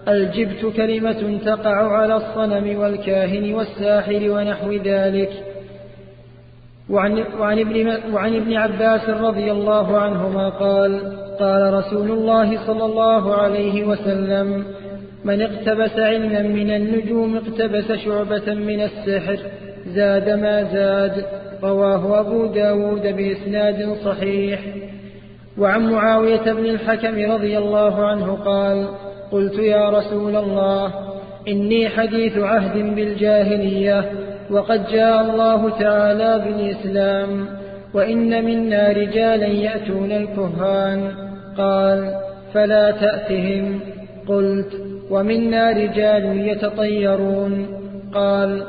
الجبت كلمة تقع على الصنم والكاهن والساحر ونحو ذلك. وعن, وعن, ابن, وعن ابن عباس رضي الله عنهما قال قال رسول الله صلى الله عليه وسلم من اقتبس علما من النجوم اقتبس شعبة من السحر زاد ما زاد رواه أبو داود بإسناد صحيح. وعن معاوية بن الحكم رضي الله عنه قال قلت يا رسول الله إني حديث عهد بالجاهلية وقد جاء الله تعالى بالإسلام وإن منا رجالا يأتون الكهان. قال فلا تأتهم. قلت ومنا رجال يتطيرون. قال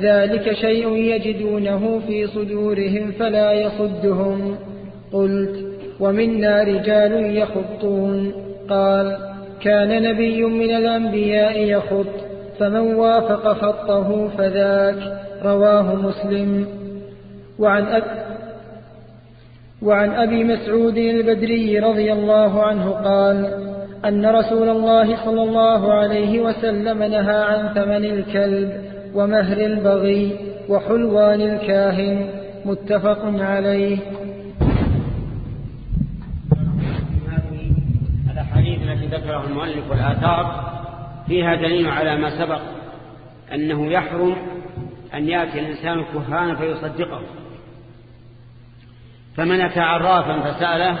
ذلك شيء يجدونه في صدورهم فلا يصدهم. قلت ومنا رجال يخطون. قال كان نبي من الأنبياء يخط فمن وافق خطه فذاك. رواه مسلم. وعن أب وعن أبي مسعود البدري رضي الله عنه قال أن رسول الله صلى الله عليه وسلم نهى عن ثمن الكلب ومهر البغي وحلوان الكاهن. متفق عليه. الأحاديث التي ذكرها المؤلف والآثار. فيها دليل على ما سبق أنه يحرم أن يأتي الإنسان الكهان فيصدقه. فمن أتى عرافا فسأله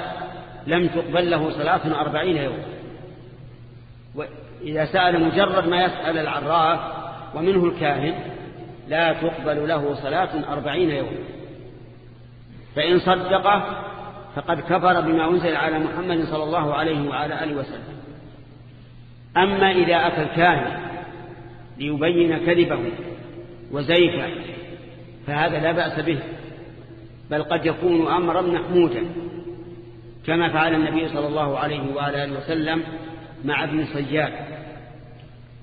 لم تقبل له صلاة أربعين يوم. وإذا سأل مجرد ما يسأل العراف ومنه الكاهن لا تقبل له صلاة أربعين يوم. فإن صدقه فقد كفر بما أنزل على محمد صلى الله عليه وعلى آله وسلم. أما إذا أتى الكاهن ليبين كذبه وزيفا فهذا لا بأس به بل قد يكون أمرا محمودا كما فعل النبي صلى الله عليه وعلى آله وسلم مع ابن صياد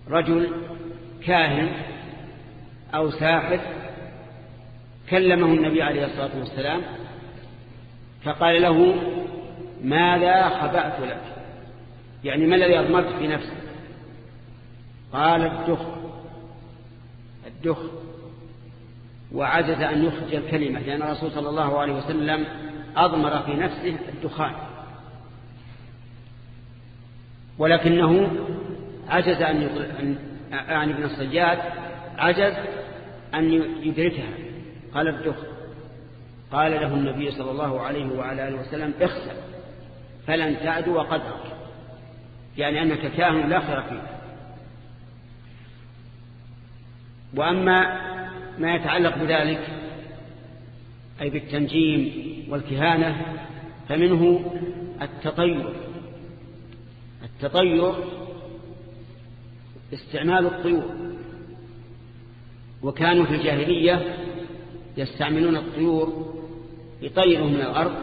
رجل كاهن أو ساحر كلمه النبي عليه الصلاة والسلام فقال له ماذا خبأت لك؟ يعني ما الذي أضمرت في نفسك؟ قال الدخ الدخ. وعجز أن يخرج الكلمة لأن الرسول صلى الله عليه وسلم أضمر في نفسه الدخان. ولكنه عجز أن يعني ابن الصياد عجز أن يدركها. قال الدخ قال له النبي صلى الله عليه وعلى آله وسلم اخسر فلن تعدو قدرك يعني أنك كاهن لا خير فيه وأما ما يتعلق بذلك أي بالتنجيم والكهانة فمنه التطير. التطير استعمال الطيور. وكانوا في الجاهلية يستعملون الطيور يطيرهم من الأرض.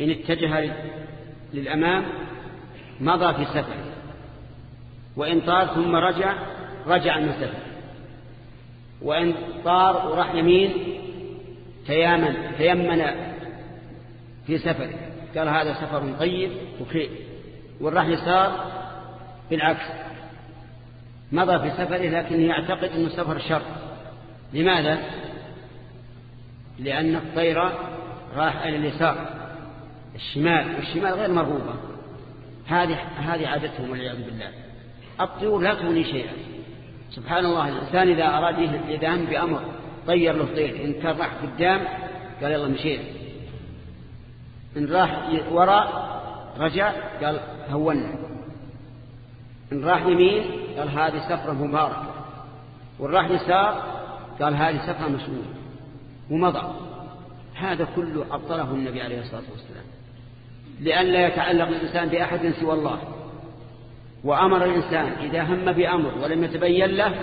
إن اتجه للأمام مضى في سفر وإن طار ثم رجع رجع من سفر. وإن طار وراح يمين تيامن تيمن في سفر. قال هذا سفر طيب وخير. وإن راح يسار بالعكس. مضى في سفره لكنه يعتقد أنه سفر شر. لماذا؟ لأن الطير راح إلى اليسار. الشمال والشمال غير مرغوبة. هذه هذه عادتهم والعياذ بالله. الطيور لا تغني شيئا. سبحان الله الإنسان إذا أراد يدام بأمر طير له طير. إن كان راح قدام قال يلا مشينا. إن راح وراء رجع؟ قال هونا إن راح يمين قال هذه سفرة مباركة. وإن راح يسار قال هذه سفرة مشهورة ومضى. هذا كله أبطله النبي عليه الصلاة والسلام. لأن لا يتعلق الإنسان بأحد سوى الله. وأمر الإنسان إذا هم بأمر ولم يتبين له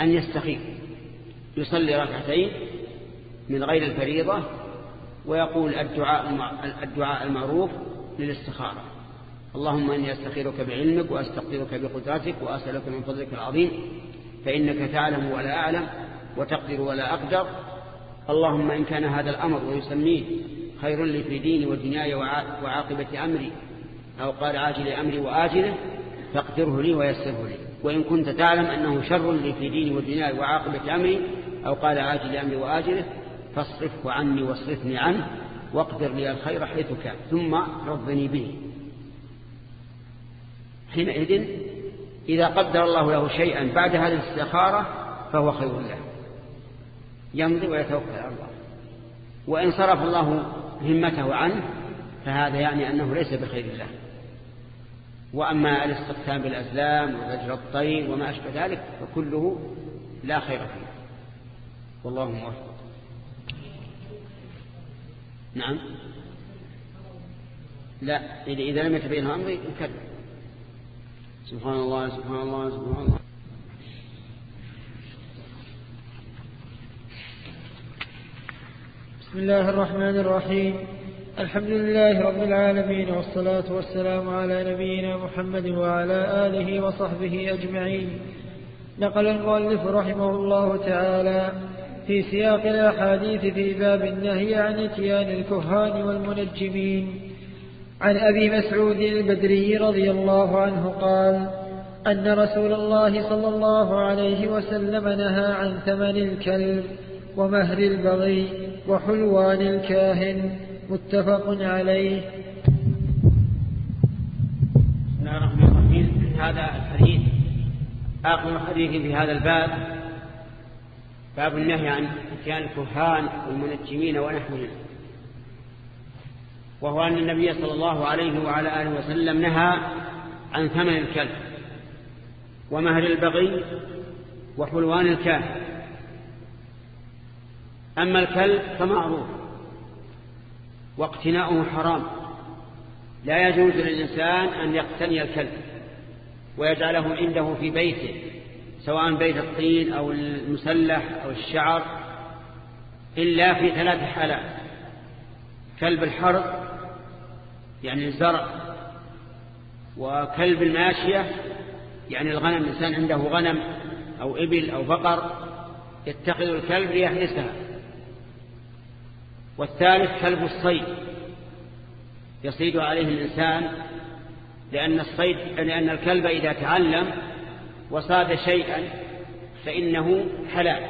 أن يستخير يصلي ركعتين من غير الفريضة ويقول الدعاء الدعاء المعروف للاستخارة. اللهم إني أستخيرك بعلمك وأستقدرك بقدرتك وأسألك من فضلك العظيم فإنك تعلم ولا أعلم وتقدر ولا أقدر. اللهم إن كان هذا الأمر ويسميه خير لي في ديني ودنياي وعاقبة أمري أو قال عاجل أمري وآجله فاقدره لي ويسره لي. وإن كنت تعلم أنه شر لي في ديني ودنياي وعاقبة أمري أو قال عاجل أمري وآجله فاصرفه عني واصرفني عنه واقدر لي الخير حيث كان ثم رضني به. حينئذ إذا قدر الله له شيئا بعد هذه الاستخارة فهو خير له. يمضي ويتوكل على الله. وإن صرف الله همته عنه فهذا يعني أنه ليس بخير الله وأما الاستقسام بالأزلام وزجر الطير وما أشبه ذلك فكله لا خير فيه. والله موفق. نعم. لا إذا لم يتبين أمري يكذب سبحان الله سبحان الله سبحان الله. بسم الله الرحمن الرحيم. الحمد لله رب العالمين والصلاة والسلام على نبينا محمد وعلى آله وصحبه أجمعين. نقل المؤلف رحمه الله تعالى في سياق الأحاديث في باب النهي عن إتيان الكهان والمنجمين. عن أبي مسعود البدري رضي الله عنه قال أن رسول الله صلى الله عليه وسلم نهى عن ثمن الكلب ومهر البغي وحلوان الكاهن. متفق عليه. بسم الله الرحمن الرحيم. هذا الحديث آخر حديث في هذا الباب. باب النهي عن إتيان الكهان والمنجمين ونحوهم. وهو أن النبي صلى الله عليه وعلى آله وسلم نهى عن ثمن الكلب ومهر البغي وحلوان الكاهن. أما الكلب فمعروف واقتناؤه حرام. لا يجوز للإنسان أن يقتني الكلب ويجعله عنده في بيته. سواء بيت الطين أو المسلح أو الشعر إلا في ثلاث حالات. كلب الحرب يعني الزرع وكلب الماشية يعني الغنم الإنسان عنده غنم أو إبل أو بقر يتخذ الكلب ليحرسها. والثالث كلب الصيد يصيد عليه الإنسان لأن الصيد لأن الكلب إذا تعلم وصاد شيئا فإنه حلال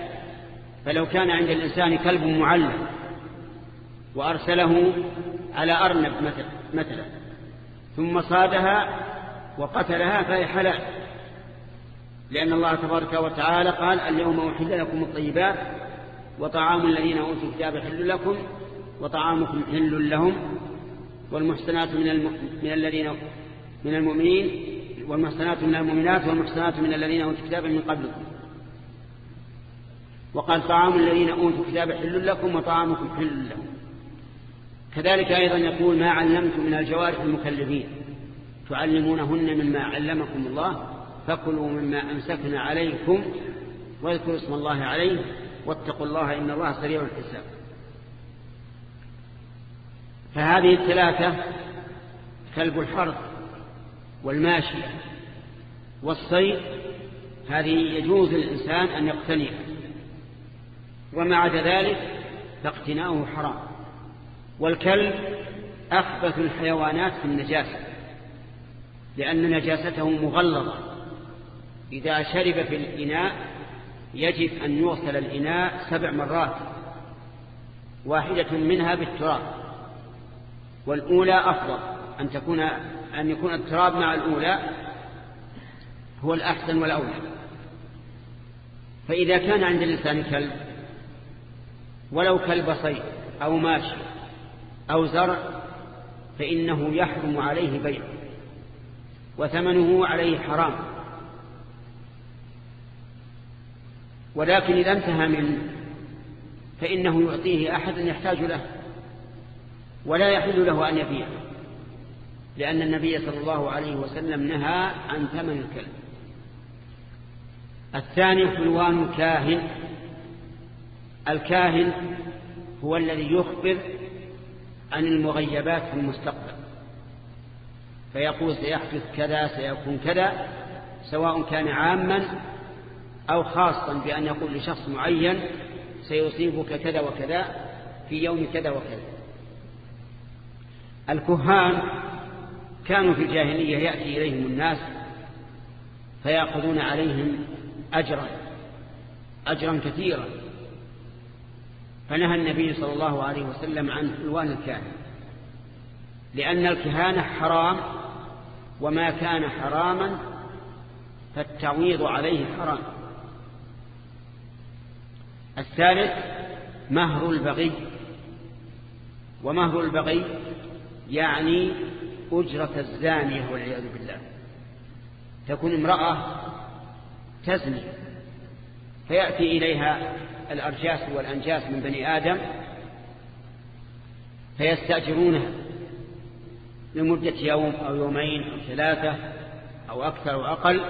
فلو كان عند الإنسان كلب معلم وأرسله على أرنب مثلا ثم صادها وقتلها فهي حلال لأن الله تبارك وتعالى قال اليوم أحل لكم الطيبات وطعام الذين أوتوا الكتاب حل لكم وطعامكم حل لهم والمحسنات من. من الذين من المؤمنين والمحسنات من المؤمنات والمحسنات من الذين أوتوا الكتاب من قبلكم. وقال طعام الذين أوتوا الكتاب حل لكم وطعامكم حل لهم كذلك أيضا يقول ما علمتم من الجوارح المكلفين. تعلمونهن مما علمكم الله فكلوا مما أمسكنا عليكم واذكروا اسم الله عليه واتقوا الله إن الله سريع الحساب. فهذه الثلاثة كلب الحرب والماشية والصيد هذه يجوز للإنسان أن يقتنيها. وما عدا ذلك فاقتناؤه حرام. والكلب أخبث الحيوانات في النجاسة لأن نجاسته مغلظة. إذا شرب في الإناء يجب أن يغسل الإناء سبع مرات واحدة منها بالتراب والأولى أفضل أن تكون أن يكون التراب مع الأولى هو الأحسن والأولى. فإذا كان عند الإنسان كلب ولو كلب صيد أو ماشي أو زرع فإنه يحرم عليه بيع وثمنه عليه حرام. ولكن إذا انتهى منه فإنه يعطيه أحد يحتاج له ولا يحل له أن يبيع لأن النبي صلى الله عليه وسلم نهى عن ثمن الكلب. الثاني حلوان الكاهن. الكاهن هو الذي يخبر عن المغيبات في المستقبل. فيقول سيحدث كذا سيكون كذا سواء كان عاما أو خاصا بأن يقول لشخص معين سيصيبك كذا وكذا في يوم كذا وكذا. الكهان كانوا في الجاهلية يأتي إليهم الناس فيأخذون عليهم أجرا أجرا كثيرا. فنهى النبي صلى الله عليه وسلم عن حلوان الكاهن لأن الكهانة حرام وما كان حراما فالتعويض عليه حرام. الثالث مهر البغي. ومهر البغي يعني أجرة الزانية والعياذ بالله. تكون امرأة تزني فيأتي إليها الأرجاس والأنجاس من بني آدم فيستأجرونها لمدة يوم أو يومين أو ثلاثة أو أكثر أو أقل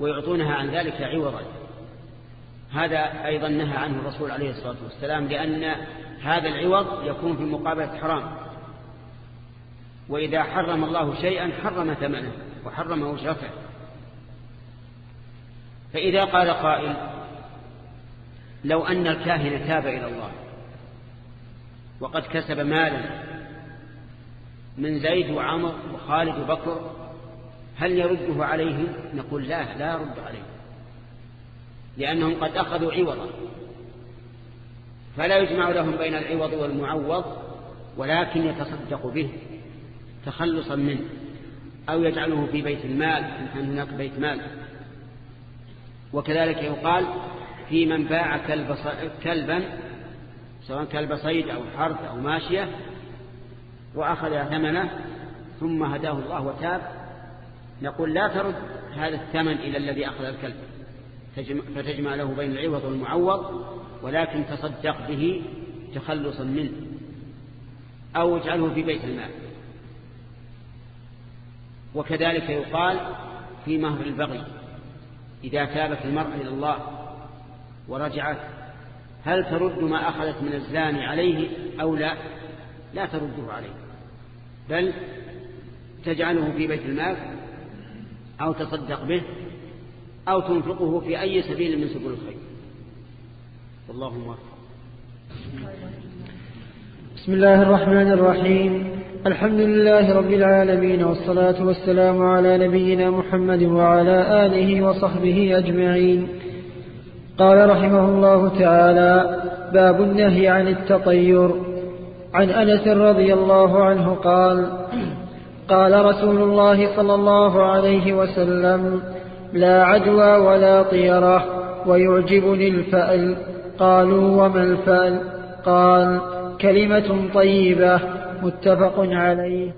ويعطونها عن ذلك عوضا هذا أيضا نهى عنه الرسول عليه الصلاة والسلام لأن هذا العوض يكون في مقابلة حرام. وإذا حرم الله شيئا حرم ثمنه وحرم أجرته فإذا قال قائل لو أن الكاهن تاب إلى الله وقد كسب مالا من زيد وعمر وخالد وبكر هل يرده عليهم نقول لا لا يرد عليهم لأنهم قد أخذوا عوضا. فلا يجمع لهم بين العوض والمعوض ولكن يتصدق به. تخلصا منه أو يجعله في بيت المال إن هناك بيت مال. وكذلك يقال في من باع كلب كلبا سواء كلب صيد أو حرث أو ماشية وأخذ ثمنه ثم هداه الله وتاب نقول لا ترد هذا الثمن إلى الذي أخذ الكلب. فتجمع له بين العوض والمعوض ولكن تصدق به تخلصا منه أو اجعله في بيت المال. وكذلك يقال في مهر البغي إذا تابت المرأة إلى الله ورجعت هل ترد ما أخذت من الزاني عليه أو لا؟ لا ترده عليه بل تجعله في بيت المال أو تصدق به أو تنفقه في أي سبيل من سبل الخير. والله موفق. بسم الله الرحمن الرحيم. الحمد لله رب العالمين والصلاة والسلام على نبينا محمد وعلى آله وصحبه أجمعين. قال رحمه الله تعالى باب النهي عن التطير. عن أنس رضي الله عنه قال قال رسول الله صلى الله عليه وسلم لا عدوى ولا طيرة ويعجبني الفأل. قالوا وما الفأل؟ قال كلمة طيبة. متفق عليه.